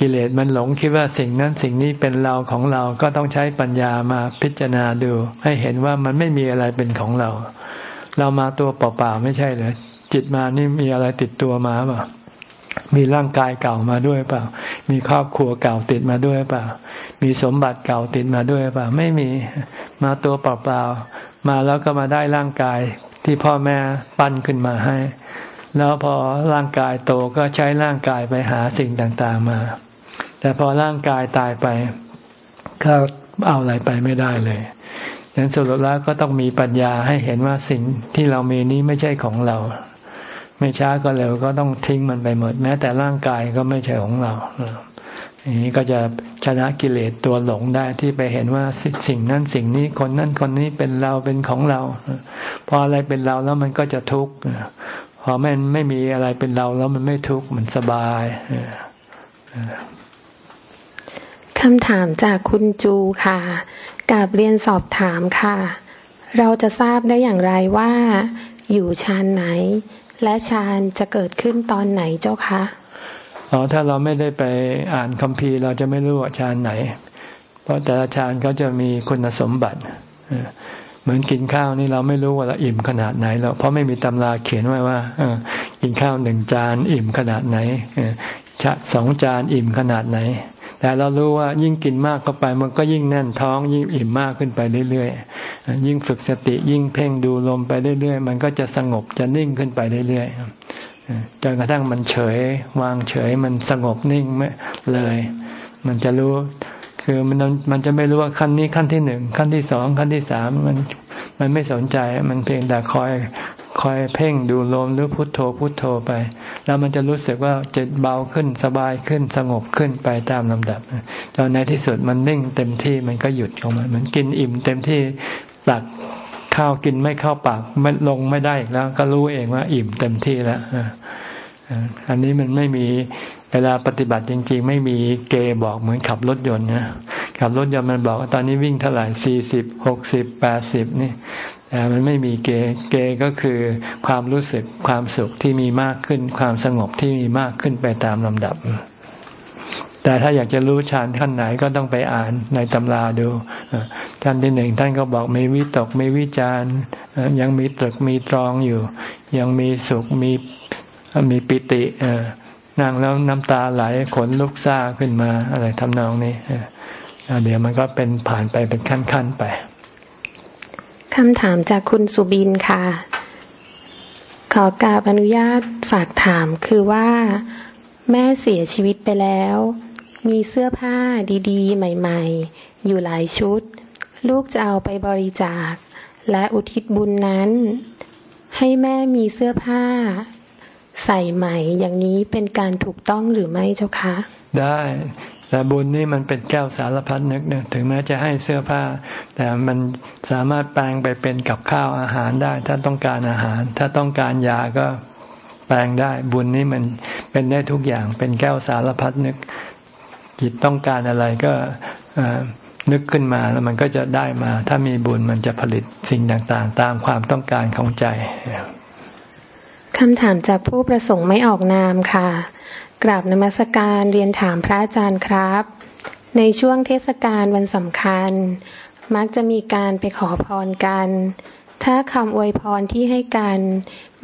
กิเลสมันหลงคิดว่าสิ่งนั้นสิ่งนี้เป็นเราของเราก็ต้องใช้ปัญญามาพิจารณาดู ให้เห็นว่ามันไม่มีอะไรเป็นของเรา เรามาตัวเปล่าๆไม่ใช่เหรอจิตมานี่มีอะไรติดตัวมาเปล่ามีร่างกายเก่ามาด้วยเปล่า มีครอบครัวเก่าติดมาด้วยเปล่า มีสมบัติเก่าติดมาด้วยเปล่า ไม่มี มาตัวเปล่าๆ มาแล้วก็มาได้ร่างกายที่พ่อแม่ปั้นขึ้นมาให้ แล้วพอร่างกายโตก็ใช้ร่างกายไปหาสิ่งต่างๆมา แต่พอร่างกายตายไปก็เอาอะไรไปไม่ได้เลยดังนั้นสุดแล้วก็ต้องมีปัญญาให้เห็นว่าสิ่งที่เรามีนี้ไม่ใช่ของเรา ไม่ช้าก็เร็วก็ต้องทิ้งมันไปหมด แม้แต่ร่างกายก็ไม่ใช่ของเราอย่างนี้ก็จะชนะกิเลสตัวหลงได้ที่ไปเห็นว่าสิ่งนั้นสิ่งนี้คนนั้นคนนี้เป็นเราเป็นของเรา พออะไรเป็นเราแล้วมันก็จะทุกข์พอมันไม่มีอะไรเป็นเราแล้วมันไม่ทุกข์มันสบายำถามจากคุณจูค่ะกาบเรียนสอบถามค่ะ เราจะทราบได้อย่างไรว่า อยู่ฌานไหน และฌานจะเกิดขึ้นตอนไหนเจ้าคะอ๋อถ้าเราไม่ได้ไปอ่านคัมภีร์เราจะไม่รู้ว่าฌานไหน เพราะแต่ละฌานเขาจะมีคุณสมบัติเหมือนกินข้าวนี่เราไม่รู้ว่าเราอิ่มขนาดไหนเราเพราะไม่มีตำราเขียนไว้ว่ากินข้าวหนึ่งจานอิ่มขนาดไหนสองจานอิ่มขนาดไหน แต่เรารู้ว่ายิ่งกินมากเข้าไป มันก็ยิ่งแน่นท้องยิ่งอิ่มมากขึ้นไปเรื่อยๆยิ่งฝึกสติยิ่งเพ่งดูลมไปเรื่อยๆ มันก็จะสงบจะนิ่งขึ้นไปเรื่อยๆจนกระทั่งมันเฉย วางเฉยมันสงบนิ่งไม่เลย มันจะรู้คือมันมันจะไม่รู้ว่าขั้นนี้ขั้นที่หนึ่งขั้นที่สองขั้นที่สามมันมันไม่สนใจมันเพียงแต่คอยคอยเพ่งดูลมหรือพุทโธพุทโธไป แล้วมันจะรู้สึกว่าจิตเบาขึ้นสบายขึ้นสงบขึ้นไปตามลำดับตอนในที่สุดมันนิ่งเต็มที่มันก็หยุดของมันมันกินอิ่มเต็มที่ตักข้าวกินไม่เข้าปากไม่ลงไม่ได้อีกแล้ว ก็รู้เองว่าอิ่มเต็มที่แล้วอันนี้มันไม่มีเวลาปฏิบัติจริง ๆ ไม่มีเกบอกเหมือนขับรถยนต์นะ ขับรถยนต์มันบอกว่าตอนนี้วิ่งเท่าไหร่สี่สิบหกสิบแปดสิบนี่แต่มันไม่มีเกเกก็คือความรู้สึกความสุขที่มีมากขึ้น ความสงบที่มีมากขึ้นไปตามลำดับ แต่ถ้าอยากจะรู้ฌานขั้นไหนก็ต้องไปอ่านในตำราดูท่านที่หนึ่งท่านก็บอกมีวิตกมีวิจารยังมีตรึกมีตรองอยู่ ยังมีสุขมีมีปิตินั่งแล้วน้ำตาไหลขนลุกซาขึ้นมาอะไรทำนองนี้ เดี๋ยวมันก็เป็นผ่านไปเป็นขั้นๆไปคำถามจากคุณสุบินค่ะ ขอกราบอนุญาตฝากถามคือว่า แม่เสียชีวิตไปแล้ว มีเสื้อผ้าดีๆ ใหม่ ๆ อยู่หลายชุด ลูกจะเอาไปบริจาค และอุทิศบุญนั้น ให้แม่มีเสื้อผ้า ใส่ใหม่อย่างนี้เป็นการถูกต้องหรือไม่เจ้าคะ ได้ แต่บุญนี่มันเป็นแก้วสารพัดนึกเนี่ยถึงแม้จะให้เสื้อผ้า แต่มันสามารถแปลงไปเป็นกับข้าวอาหารได้ ถ้าต้องการอาหาร ถ้าต้องการยาก็แปลงได้ บุญนี่มันเป็นได้ทุกอย่าง เป็นแก้วสารพัดนึก จิตต้องการอะไรก็นึกขึ้นมาแล้วมันก็จะได้มา ถ้ามีบุญมันจะผลิตสิ่งต่างๆ ตามความต้องการของใจคำถามจากผู้ประสงค์ไม่ออกนามค่ะ กราบนมัสการเรียนถามพระอาจารย์ครับ ในช่วงเทศกาลวันสำคัญ มักจะมีการไปขอพรกัน ถ้าคำอวยพรที่ให้กัน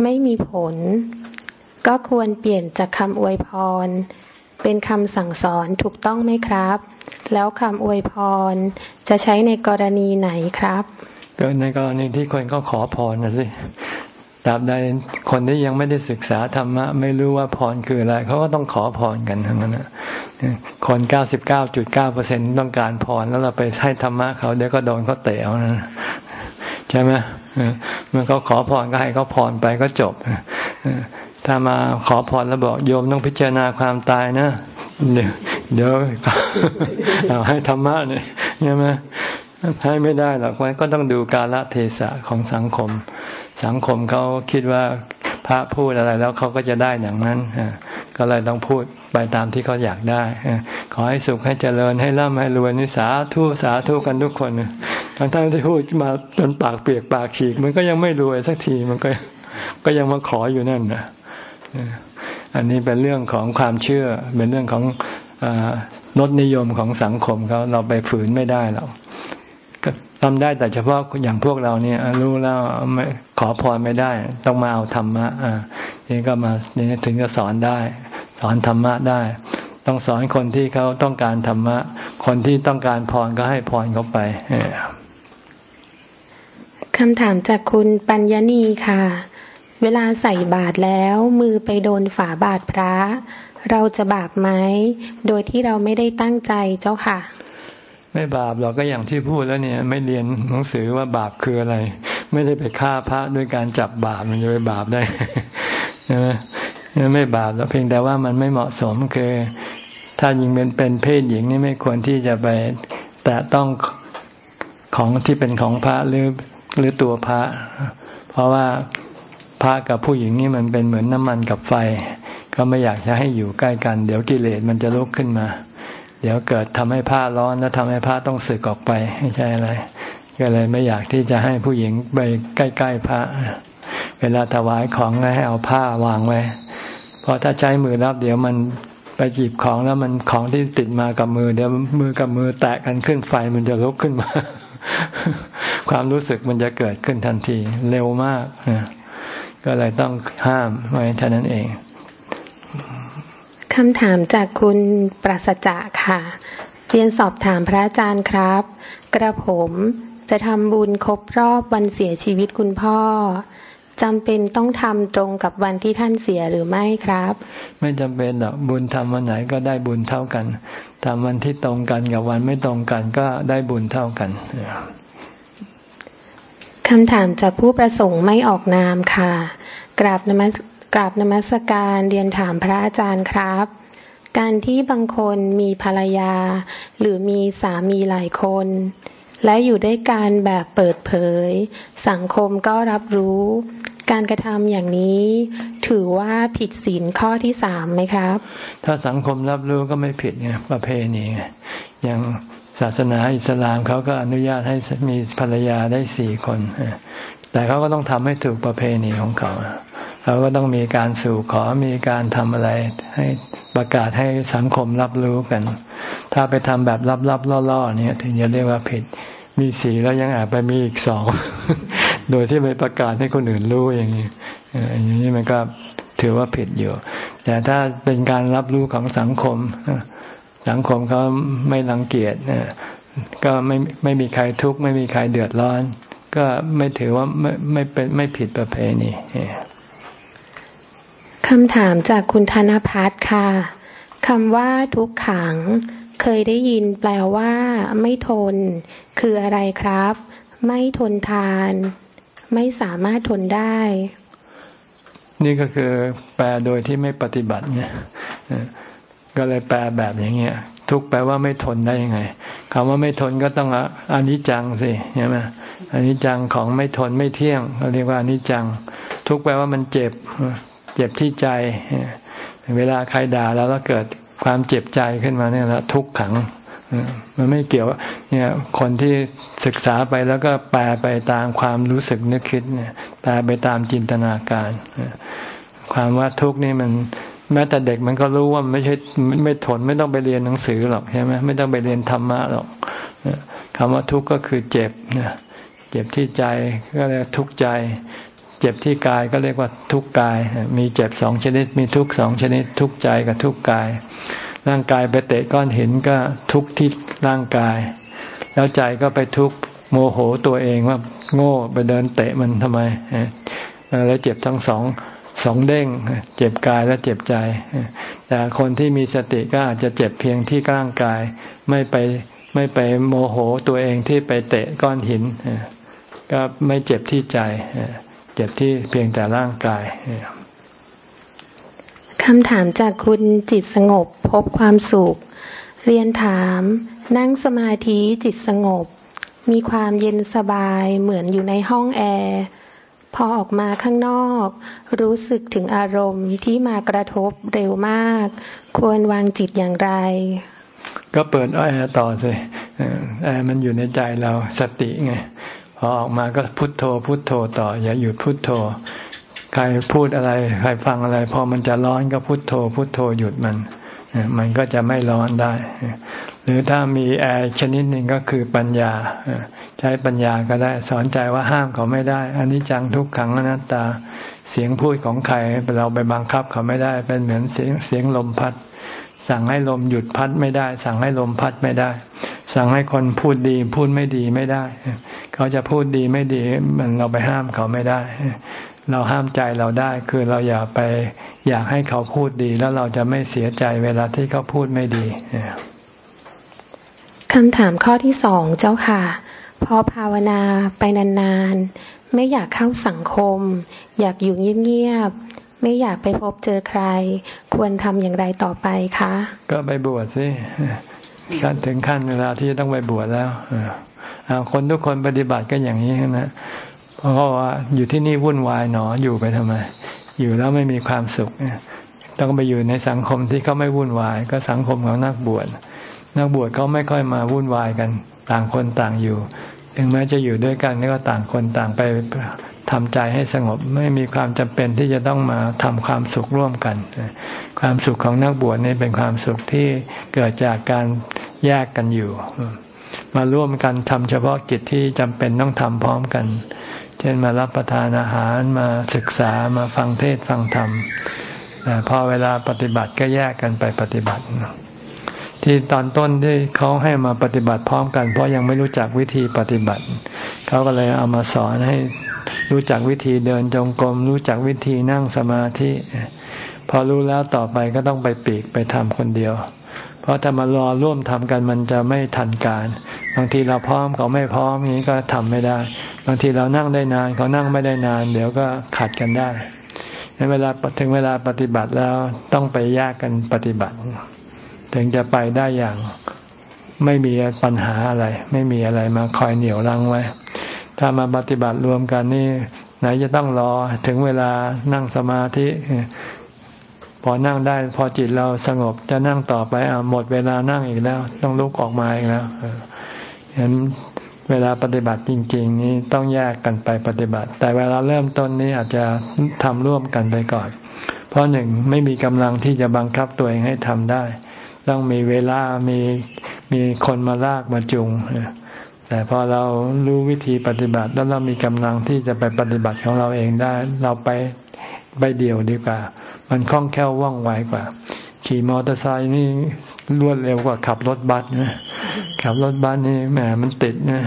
ไม่มีผล ก็ควรเปลี่ยนจากคำอวยพร เป็นคำสั่งสอนถูกต้องไหมครับ แล้วคำอวยพรจะใช้ในกรณีไหนครับก็ในกรณีที่คนก็ขอพรนะสิ ตราบใดคนที่ยังไม่ได้ศึกษาธรรมะ ไม่รู้ว่าพรคืออะไรเขาก็ต้องขอพรกันทั้งนั้นคนเก้าสิบเก้าจุดเก้าเปอร์เซ็นต้องการพรแล้วเราไปให้ธรรมะเขาเดี๋ยวก็โดนเขาเตะเอานะใช่ไหมเมื่อเขาขอพรก็ให้เขาพรไปก็จบถ้ามาขอพรแล้วบอกโยมต้องพิจารณาความตายนะเดี๋ยวเดี๋ยวเอาให้ธรรมะเนี่ยใช่ไหมให้ไม่ได้หรอกมันก็ต้องดูกาลเทศะของสังคมสังคมเขาคิดว่าพระพูดอะไรแล้วเขาก็จะได้อย่างนั้นก็เลยต้องพูดไปตามที่เขาอยากได้ขอให้สุขให้เจริญให้ร่ำให้รวยนิสาทุสาทุกันทุกคนทั้งท่านที่พูดมาจนปากเปียกปากฉีก มันก็ยังไม่รวยสักทีมันก็ก็ยังมาขออยู่นั่นนะอันนี้เป็นเรื่องของความเชื่อ เป็นเรื่องของรสนิยมของสังคมเขาเราไปฝืนไม่ได้หรอก ทำได้แต่เฉพาะอย่างพวกเราเนี่ย รู้แล้วไม่ขอพรไม่ได้ ต้องมาเอาธรรมะอ่านี่ก็มาเนี่ถึงจะสอนได้ สอนธรรมะได้ ต้องสอนคนที่เขาต้องการธรรมะ คนที่ต้องการพรก็ให้พรเขาไปคำถามจากคุณปัญญนีค่ะ เวลาใส่บาตรแล้วมือไปโดนฝาบาตรพระ เราจะบาปไหมโดยที่เราไม่ได้ตั้งใจเจ้าค่ะ ไม่บาปหรอกก็อย่างที่พูดแล้วเนี่ย ไม่เรียนหนังสือว่าบาปคืออะไร ไม่ได้ไปฆ่าพระด้วยการจับบาปมันจะไปบาปได้ใช่ไหมไม่บาปแล้วเพียงแต่ว่ามันไม่เหมาะสมคือ ถ้ายิงเป็นเป็นเพศหญิงนี่ไม่ควรที่จะไปแต่ต้องของที่เป็นของพระหรือหรือตัวพระ เพราะว่าพระกับผู้หญิงนี่มันเป็นเหมือนน้ำมันกับไฟ ก็ไม่อยากจะให้อยู่ใกล้กัน เดี๋ยวกิเลสมันจะลุกขึ้นมา เดี๋ยวเกิดทำให้ผ้าร้อนแล้วทำให้ผ้าต้องสึกออกไปไม่ใช่อะไร ก็เลยไม่อยากที่จะให้ผู้หญิงไปใกล้ๆพระ เวลาถวายของให้เอาผ้าวางไว้ เพราะถ้าใช้มือรับเดี๋ยวมันไปจีบของแล้วมันของที่ติดมากับมือเดี๋ยวมือกับมือแตะกันขึ้นไฟมันจะลุกขึ้นมา ความรู้สึกมันจะเกิดขึ้นทันที เร็วมากก็เลยต้องห้ามไว้เท่านั้นเอง คำถามจากคุณปรัสจะค่ะ เรียนสอบถามพระอาจารย์ครับ กระผมจะทำบุญครบรอบวันเสียชีวิตคุณพ่อจำเป็นต้องทำตรงกับวันที่ท่านเสียหรือไม่ครับ ไม่จำเป็นหรอกบุญทำวันไหนก็ได้บุญเท่ากันทำวันที่ตรงกันกับวันไม่ตรงกันก็ได้บุญเท่ากันคำถามจากผู้ประสงค์ไม่ออกนามค่ะ กราบนมัส กราบนมัสการเรียนถามพระอาจารย์ครับ การที่บางคนมีภรรยา หรือมีสามีหลายคน และอยู่ด้วยกันแบบเปิดเผย สังคมก็รับรู้ การกระทำอย่างนี้ ถือว่าผิดศีลข้อที่สามไหมครับ ถ้าสังคมรับรู้ก็ไม่ผิดไงประเพณีอย่างศาสนาอิสลามเขาก็อนุญาตให้มีภรรยาได้สี่คน แต่เขาก็ต้องทำให้ถูกประเพณีของเขา เราก็ต้องมีการสู่ขอมีการทำอะไร ให้ประกาศให้สังคมรับรู้กัน ถ้าไปทำแบบลับๆล่อๆเนี่ยถึงจะเรียกว่าผิด มีสีแล้วยังอาจไปมีอีกสอง โดยที่ไม่ประกาศให้คนอื่นรู้อย่างนี้อย่างนี้มันก็ถือว่าผิดอยู่ แต่ถ้าเป็นการรับรู้ของสังคม สังคมเขาไม่รังเกียจก็ไม่ไม่มีใครทุกข์ไม่มีใครเดือดร้อน ก็ไม่ถือว่าไม่ไม่เป็นไม่ผิดประเพณี คำถามจากคุณธนพัฒน์ค่ะคำว่าทุกขัง เคยได้ยินแปลว่า ไม่ทน คืออะไรครับ ไม่ทนทาน ไม่สามารถทนได้ นี่ก็คือแปลโดยที่ไม่ปฏิบัติเนี่ยก็เลยแปลแบบอย่างเงี้ย ทุกแปลว่าไม่ทนได้ยังไงคำว่าไม่ทนก็ต้องอนิจจังสิใช่ไหมอนิจจังของไม่ทนไม่เที่ยงเราเรียกว่าอนิจจัง ทุกแปลว่ามันเจ็บ เจ็บที่ใจ เวลาใครด่าแล้วก็เกิดความเจ็บใจขึ้นมาเนี่ยละทุกขังมันไม่เกี่ยวเนี่ยคนที่ศึกษาไปแล้วก็แปลไปตามความรู้สึกนึกคิดเนี่ยแปลไปตามจินตนาการ ความว่าทุกข์นี่มันแม้แต่เด็กมันก็รู้ว่าไม่ใช่ไม่ทนไม่ต้องไปเรียนหนังสือหรอกใช่ไหมไม่ต้องไปเรียนธรรมะหรอกคำว่าทุกข์ก็คือเจ็บเนี่ยเจ็บที่ใจก็เรียกทุกข์ใจ เจ็บที่กายก็เรียกว่าทุกกาย มีเจ็บสองชนิด มีทุกสองชนิด ทุกใจกับทุกกาย ร่างกายไปเตะก้อนหินก็ทุกที่ร่างกาย แล้วใจก็ไปทุกโมโหตัวเองว่าโง่ไปเดินเตะมันทำไมแล้วเจ็บทั้งสองสองเด้ง เจ็บกายและเจ็บใจ แต่คนที่มีสติก็อาจจะเจ็บเพียงที่ร่างกาย ไม่ไปไม่ไปโมโหตัวเองที่ไปเตะก้อนหิน ก็ไม่เจ็บที่ใจ เจ็บที่เพียงแต่ร่างกายคำถามจากคุณจิตสงบพบความสุข เรียนถาม นั่งสมาธิจิตสงบ มีความเย็นสบายเหมือนอยู่ในห้องแอร์พอออกมาข้างนอก รู้สึกถึงอารมณ์ที่มากระทบเร็วมาก ควรวางจิตอย่างไร ก็เปิดแอร์ต่อสิแอร์มันอยู่ในใจเราสติไง พอออกมาก็พุทโธ พุทโธต่อ อย่าหยุดพุทโธ ใครพูดอะไร ใครฟังอะไร พอมันจะร้อนก็พุทโธ พุทโธหยุดมันมันก็จะไม่ร้อนได้ หรือถ้ามีแอร์ชนิดหนึ่งก็คือปัญญา ใช้ปัญญาก็ได้ สอนใจว่าห้ามเขาไม่ได้อันนี้จังทุกขังอนัตตา เสียงพูดของใครเราไปบังคับเขาไม่ได้ เป็นเหมือนเสียงเสียงลมพัด สั่งให้ลมหยุดพัดไม่ได้ สั่งให้ลมพัดไม่ได้ สั่งให้คนพูดดีพูดไม่ดีไม่ได้ เขาจะพูดดีไม่ดีมันเราไปห้ามเขาไม่ได้ เราห้ามใจเราได้คือเราอย่าไปอยากให้เขาพูดดีแล้วเราจะไม่เสียใจเวลาที่เขาพูดไม่ดีคำถามข้อที่สองเจ้าค่ะ พอภาวนาไปนานๆ ไม่อยากเข้าสังคม อยากอยู่เงียบๆ ไม่อยากไปพบเจอใคร ควรทำอย่างไรต่อไปคะ ก็ไปบวชสิขั้นถึงขั้นเวลาที่ต้องไปบวชแล้วคนทุกคนปฏิบัติก็อย่างนี้นะเพราะว่าอยู่ที่นี่วุ่นวายหนออยู่ไปทำไม อยู่แล้วไม่มีความสุขต้องไปอยู่ในสังคมที่เขาไม่วุ่นวาย ก็สังคมของนักบวชนักบวชเขาไม่ค่อยมาวุ่นวายกัน ต่างคนต่างอยู่ ถึงแม้จะอยู่ด้วยกันก็ต่างคนต่างไป ทำใจให้สงบไม่มีความจำเป็นที่จะต้องมาทำความสุขร่วมกัน ความสุขของนักบวชนี่เป็นความสุขที่เกิดจากการแยกกันอยู่ มาร่วมกันทำเฉพาะกิจที่จำเป็นต้องทำพร้อมกัน เช่นมารับประทานอาหารมาศึกษามาฟังเทศฟังธรรมแต่พอเวลาปฏิบัติก็แยกกันไปปฏิบัติ ที่ตอนต้นที่เขาให้มาปฏิบัติพร้อมกัน เพราะยังไม่รู้จักวิธีปฏิบัติ เขาก็เลยเอามาสอนให้ รู้จักวิธีเดินจงกรม รู้จักวิธีนั่งสมาธิ พอรู้แล้วต่อไปก็ต้องไปปีกไปทำคนเดียว เพราะถ้ามารอร่วมทำกันมันจะไม่ทันการ บางทีเราพร้อมเขาไม่พร้อมนี้ก็ทำไม่ได้ บางทีเรานั่งได้นานเขานั่งไม่ได้นาน เดี๋ยวก็ขัดกันได้ในเวลาถึงเวลาปฏิบัติแล้วต้องไปแยกกันปฏิบัติ ถึงจะไปได้อย่างไม่มีปัญหาอะไร ไม่มีอะไรมาคอยเหนี่ยวรั้งไว้ ถ้ามาปฏิบัติรวมกันนี่ ไหนจะต้องรอถึงเวลานั่งสมาธิพอนั่งได้ พอจิตเราสงบจะนั่งต่อไปอ่าหมดเวลานั่งอีกแล้ว ต้องลุกออกมาอีกแล้วฉะนั้นเวลาปฏิบัติจริง ๆ นี้ต้องแยกกันไปปฏิบัติ แต่เวลาเริ่มต้นนี้อาจจะทำร่วมกันไปก่อน เพราะหนึ่งไม่มีกำลังที่จะบังคับตัวเองให้ทำได้ ต้องมีเวลามีมีคนมาลากมาจุง แต่พอเรารู้วิธีปฏิบัติแล้วเรามีกำลังที่จะไปปฏิบัติของเราเองได้ เราไปไปเดียวดีกว่า มันคล่องแคล่วว่องไวกว่า ขี่มอเตอร์ไซค์นี่รวดเร็วกว่าขับรถบัสนะขับรถบัสนี่แหมมันติดนะ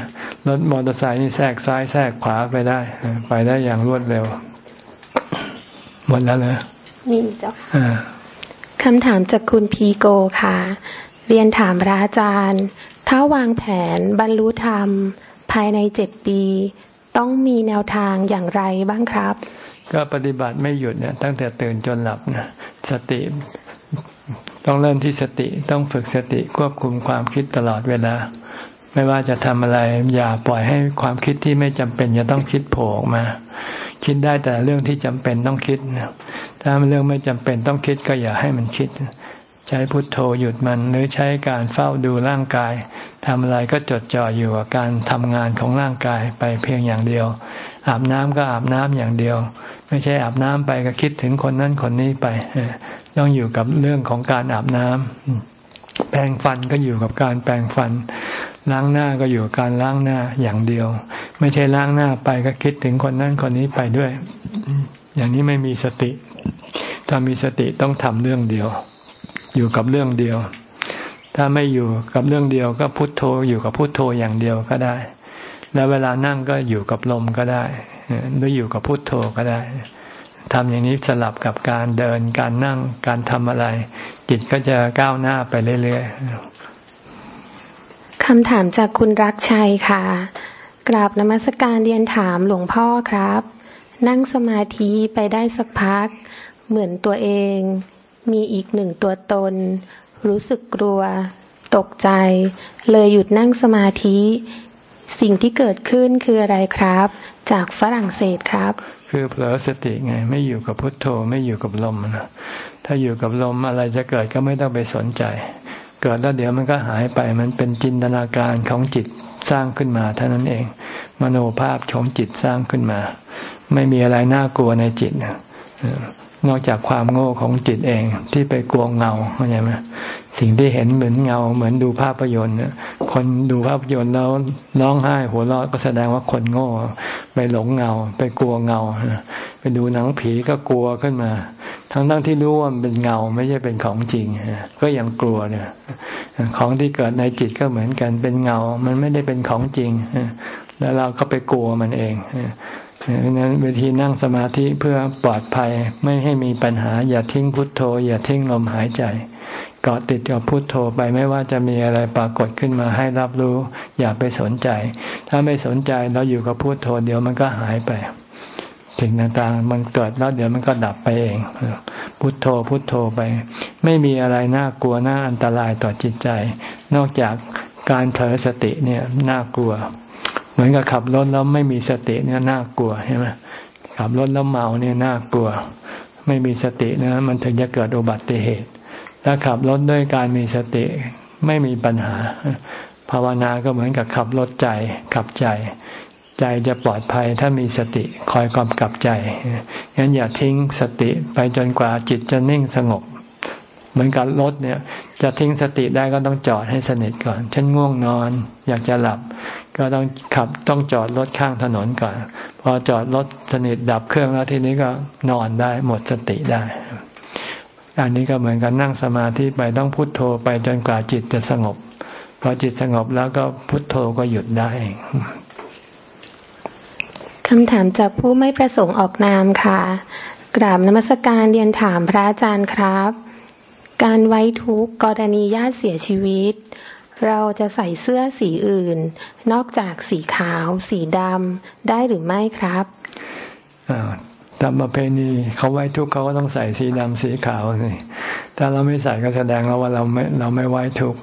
รถมอเตอร์ไซค์นี่แทรกซ้ายแทรกขวาไปได้ ไปได้อย่างรวดเร็วหมดแล้วเลยนี่เจ้าคำถามจากคุณพีโกค่ะ เรียนถามพระอาจารย์ ถ้าวางแผนบรรลุธรรม ภายในเจ็ดปี ต้องมีแนวทางอย่างไรบ้างครับ ก็ปฏิบัติไม่หยุดเนี่ยตั้งแต่ตื่นจนหลับนะสติ ต้องเริ่มที่สติต้องฝึกสติควบคุมความคิดตลอดเวลา ไม่ว่าจะทำอะไร อย่าปล่อยให้ความคิดที่ไม่จำเป็นจะต้องคิดโผล่ออกมา คิดได้แต่เรื่องที่จำเป็นต้องคิดถ้าเรื่องไม่จำเป็นต้องคิดก็อย่าให้มันคิด ใช้พุทโธหยุดมันหรือใช้การเฝ้าดูร่างกายทำอะไรก็จดจ่ออยู่กับการทำงานของร่างกายไปเพียงอย่างเดียว อาบน้ำก็อาบน้ำอย่างเดียว ไม่ใช่อาบน้ำไปก็คิดถึงคนนั้นคนนี้ไป ต้องอยู่กับเรื่องของการอาบน้ำแปรงฟันก็อยู่กับการแปรงฟัน ล้างหน้าก็อยู่กับการล้างหน้าอย่างเดียว ไม่ใช่ล้างหน้าไปก็คิดถึงคนนั้นคนนี้ไปด้วย อย่างนี้ไม่มีสติ ถ้ามีสติต้องทำเรื่องเดียว อยู่กับเรื่องเดียว ถ้าไม่อยู่กับเรื่องเดียว ก็พุโทโธอยู่กับพุโทโธอย่างเดียวก็ได้ แล้วเวลานั่งก็อยู่กับลมก็ได้หรืออยู่กับพุโทโธก็ได้ทำอย่างนี้สลับกับการเดินการนั่งการทำอะไร จิตก็จะก้าวหน้าไปเรื่อยๆคำถามจากคุณรักชัยค่ะ กราบนมัสการเรียนถามหลวงพ่อครับ นั่งสมาธิไปได้สักพัก เหมือนตัวเอง มีอีกหนึ่งตัวตน รู้สึกกลัว ตกใจ เลยหยุดนั่งสมาธิ สิ่งที่เกิดขึ้นคืออะไรครับ จากฝรั่งเศสครับ คือเผลอสติไง ไม่อยู่กับพุทโธไม่อยู่กับลมนะถ้าอยู่กับลมอะไรจะเกิดก็ไม่ต้องไปสนใจ เกิดแล้วเดี๋ยวมันก็หายไปมันเป็นจินตนาการของจิตสร้างขึ้นมาเท่านั้นเอง มโนภาพของจิตสร้างขึ้นมา ไม่มีอะไรน่ากลัวในจิต นอกจากความโง่ของจิตเองที่ไปกลัวเงาเข้าใจไหมสิ่งที่เห็นเหมือนเงา เหมือนดูภาพยนตร์คนดูภาพยนตร์แล้วร้องไห้หัวเราะก็แสดงว่าคนโง่ ไปหลงเงา ไปกลัวเงา ไปดูหนังผีก็กลัวขึ้นมา ทั้งทั้งที่รู้ว่ามันเป็นเงาไม่ใช่เป็นของจริง ก็ยังกลัวเนี่ยของที่เกิดในจิตก็เหมือนกันเป็นเงา มันไม่ได้เป็นของจริงแล้วเราก็ไปกลัวมันเอง ดังนั้นวิธีนั่งสมาธิเพื่อปลอดภัยไม่ให้มีปัญหา อย่าทิ้งพุทโธ อย่าทิ้งลมหายใจ เกาะติดกับพุทโธไปไม่ว่าจะมีอะไรปรากฏขึ้นมาให้รับรู้ อย่าไปสนใจ ถ้าไม่สนใจเราอยู่กับพุทโธ เดี๋ยวมันก็หายไปถึงต่างๆ มันเกิดแล้วเดี๋ยวมันก็ดับไปเอง พุทโธพุทโธไป ไม่มีอะไรน่ากลัวน่าอันตรายต่อจิตใจ นอกจากการเผลอสติเนี่ยน่ากลัว เหมือนกับขับรถแล้วไม่มีสติเนี่ยน่ากลัวใช่ไหมขับรถแล้วเมาเนี่ยน่ากลัว ไม่มีสตินะ มันถึงจะเกิดอุบัติเหตุ ถ้าขับรถด้วยการมีสติไม่มีปัญหา ภาวนาก็เหมือนกับขับรถใจ ขับใจ ใจจะปลอดภัยถ้ามีสติคอยกำกับใจงั้นอย่าทิ้งสติไปจนกว่าจิตจะนิ่งสงบ เหมือนกับรถเนี่ย จะทิ้งสติได้ก็ต้องจอดให้สนิทก่อน ฉันง่วงนอน อยากจะหลับ ก็ต้องขับต้องจอดรถข้างถนนก่อน พอจอดรถสนิทดับเครื่องแล้วทีนี้ก็นอนได้หมดสติได้ อันนี้ก็เหมือนกันนั่งสมาธิไปต้องพุโทโธไปจนกว่าจิตจะสงบ พอจิตสงบแล้วก็พุโทโธก็หยุดได้คำถามจากผู้ไม่ประสงค์ออกนามค่ะ กราบนมัสการเรียนถามพระอาจารย์ครับ การไว้ทุกกรณีญาติเสียชีวิต เราจะใส่เสื้อสีอื่น นอกจากสีขาว สีดำได้หรือไม่ครับตามประเพณีเขาไว้ทุกเขาก็ต้องใส่สีดำสีขาวนี่ถ้าเราไม่ใส่ก็แสดงว่าเราไม่เราไม่ไว้ทุก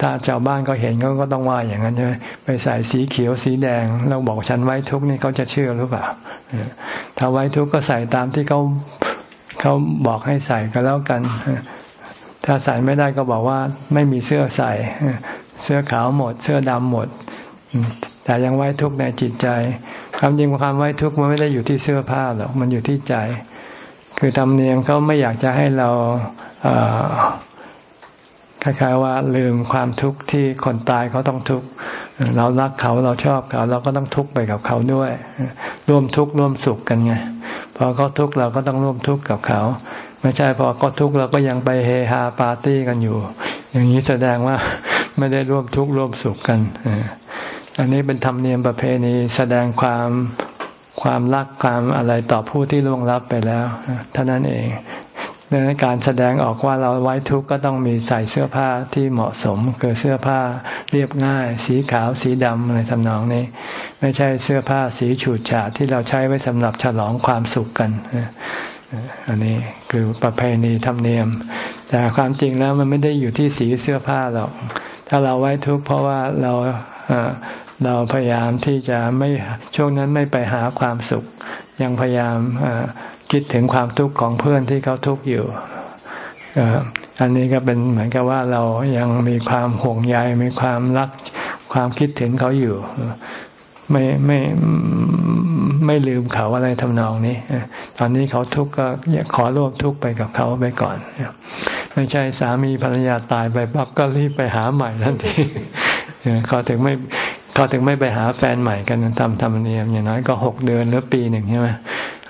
ถ้าชาวบ้านเขาเห็นเขาก็ต้องว่าอย่างนั้นใช่ไหมไปใส่สีเขียวสีแดงเราบอกฉันไว้ทุกนี่เขาจะเชื่อหรือเปล่าถ้าไว้ทุกก็ใส่ตามที่เขาเขาบอกให้ใส่ก็แล้วกัน ถ้าใส่ไม่ได้ก็บอกว่าไม่มีเสื้อใส่ เสื้อขาวหมด เสื้อดำหมด แต่ยังไว้ทุกข์ในจิตใจความจริงความไว้ทุกข์มันไม่ได้อยู่ที่เสื้อผ้าหรอกมันอยู่ที่ใจ คือธรรมเนียมเขาไม่อยากจะให้เราคล้ายๆว่าลืมความทุกข์ที่คนตายเขาต้องทุกข์เรารักเขาเราชอบเขา เราก็ต้องทุกข์ไปกับเขาด้วย ร่วมทุกข์ร่วมสุขกันไงพอเขาทุกข์เราก็ต้องร่วมทุกข์กับเขา ไม่ใช่พอเขาทุกข์เราก็ยังไปเฮฮาปาร์ตี้กันอยู่ อย่างนี้แสดงว่าไม่ได้ร่วมทุกข์ร่วมสุขกันอันนี้เป็นธรรมเนียมประเพณีแสดงความความรักความอะไรต่อผู้ที่ล่วงลับไปแล้วเท่านั้นเองดังนั้นการแสดงออกว่าเราไว้ทุกข์ก็ต้องมีใส่เสื้อผ้าที่เหมาะสมคือเสื้อผ้าเรียบง่าย สีขาวสีดำอะไรทำนองนี้ ไม่ใช่เสื้อผ้าสีฉูดฉาดที่เราใช้ไว้สำหรับฉลองความสุขกัน อันนี้คือประเพณีธรรมเนียม แต่ความจริงแล้วมันไม่ได้อยู่ที่สีเสื้อผ้าหรอก ถ้าเราไว้ทุกข์เพราะว่าเราเราพยายามที่จะไม่ช่วงนั้นไม่ไปหาความสุข ยังพยายามคิดถึงความทุกข์ของเพื่อนที่เขาทุกข์อยู่อันนี้ก็เป็นเหมือนกับว่าเรายังมีความห่วงใยมีความรักความคิดถึงเขาอยู่ ไม่ไม่ไม่ลืมเขาอะไรทำนองนี้ตอนนี้เขาทุกข์ก็ขอร่วมทุกข์ไปกับเขาไปก่อนไม่ใช่สามีภรรยาตายไปปั๊บก็รีบไปหาใหม่ทันทีเขาถึงไม่เขาถึงไม่ไปหาแฟนใหม่กันทำธรรมเนียมอย่างน้อยก็หกเดือนหรือปีหนึ่งใช่ไหม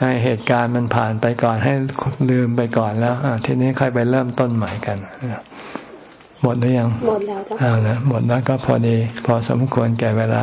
ให้เหตุการณ์มันผ่านไปก่อนให้ลืมไปก่อนแล้วทีนี้ค่อยไปเริ่มต้นใหม่กันหมดหรือยังหมดแล้วจ้ะอ่านะหมดแล้วก็พอดี พอสมควรแก่เวลา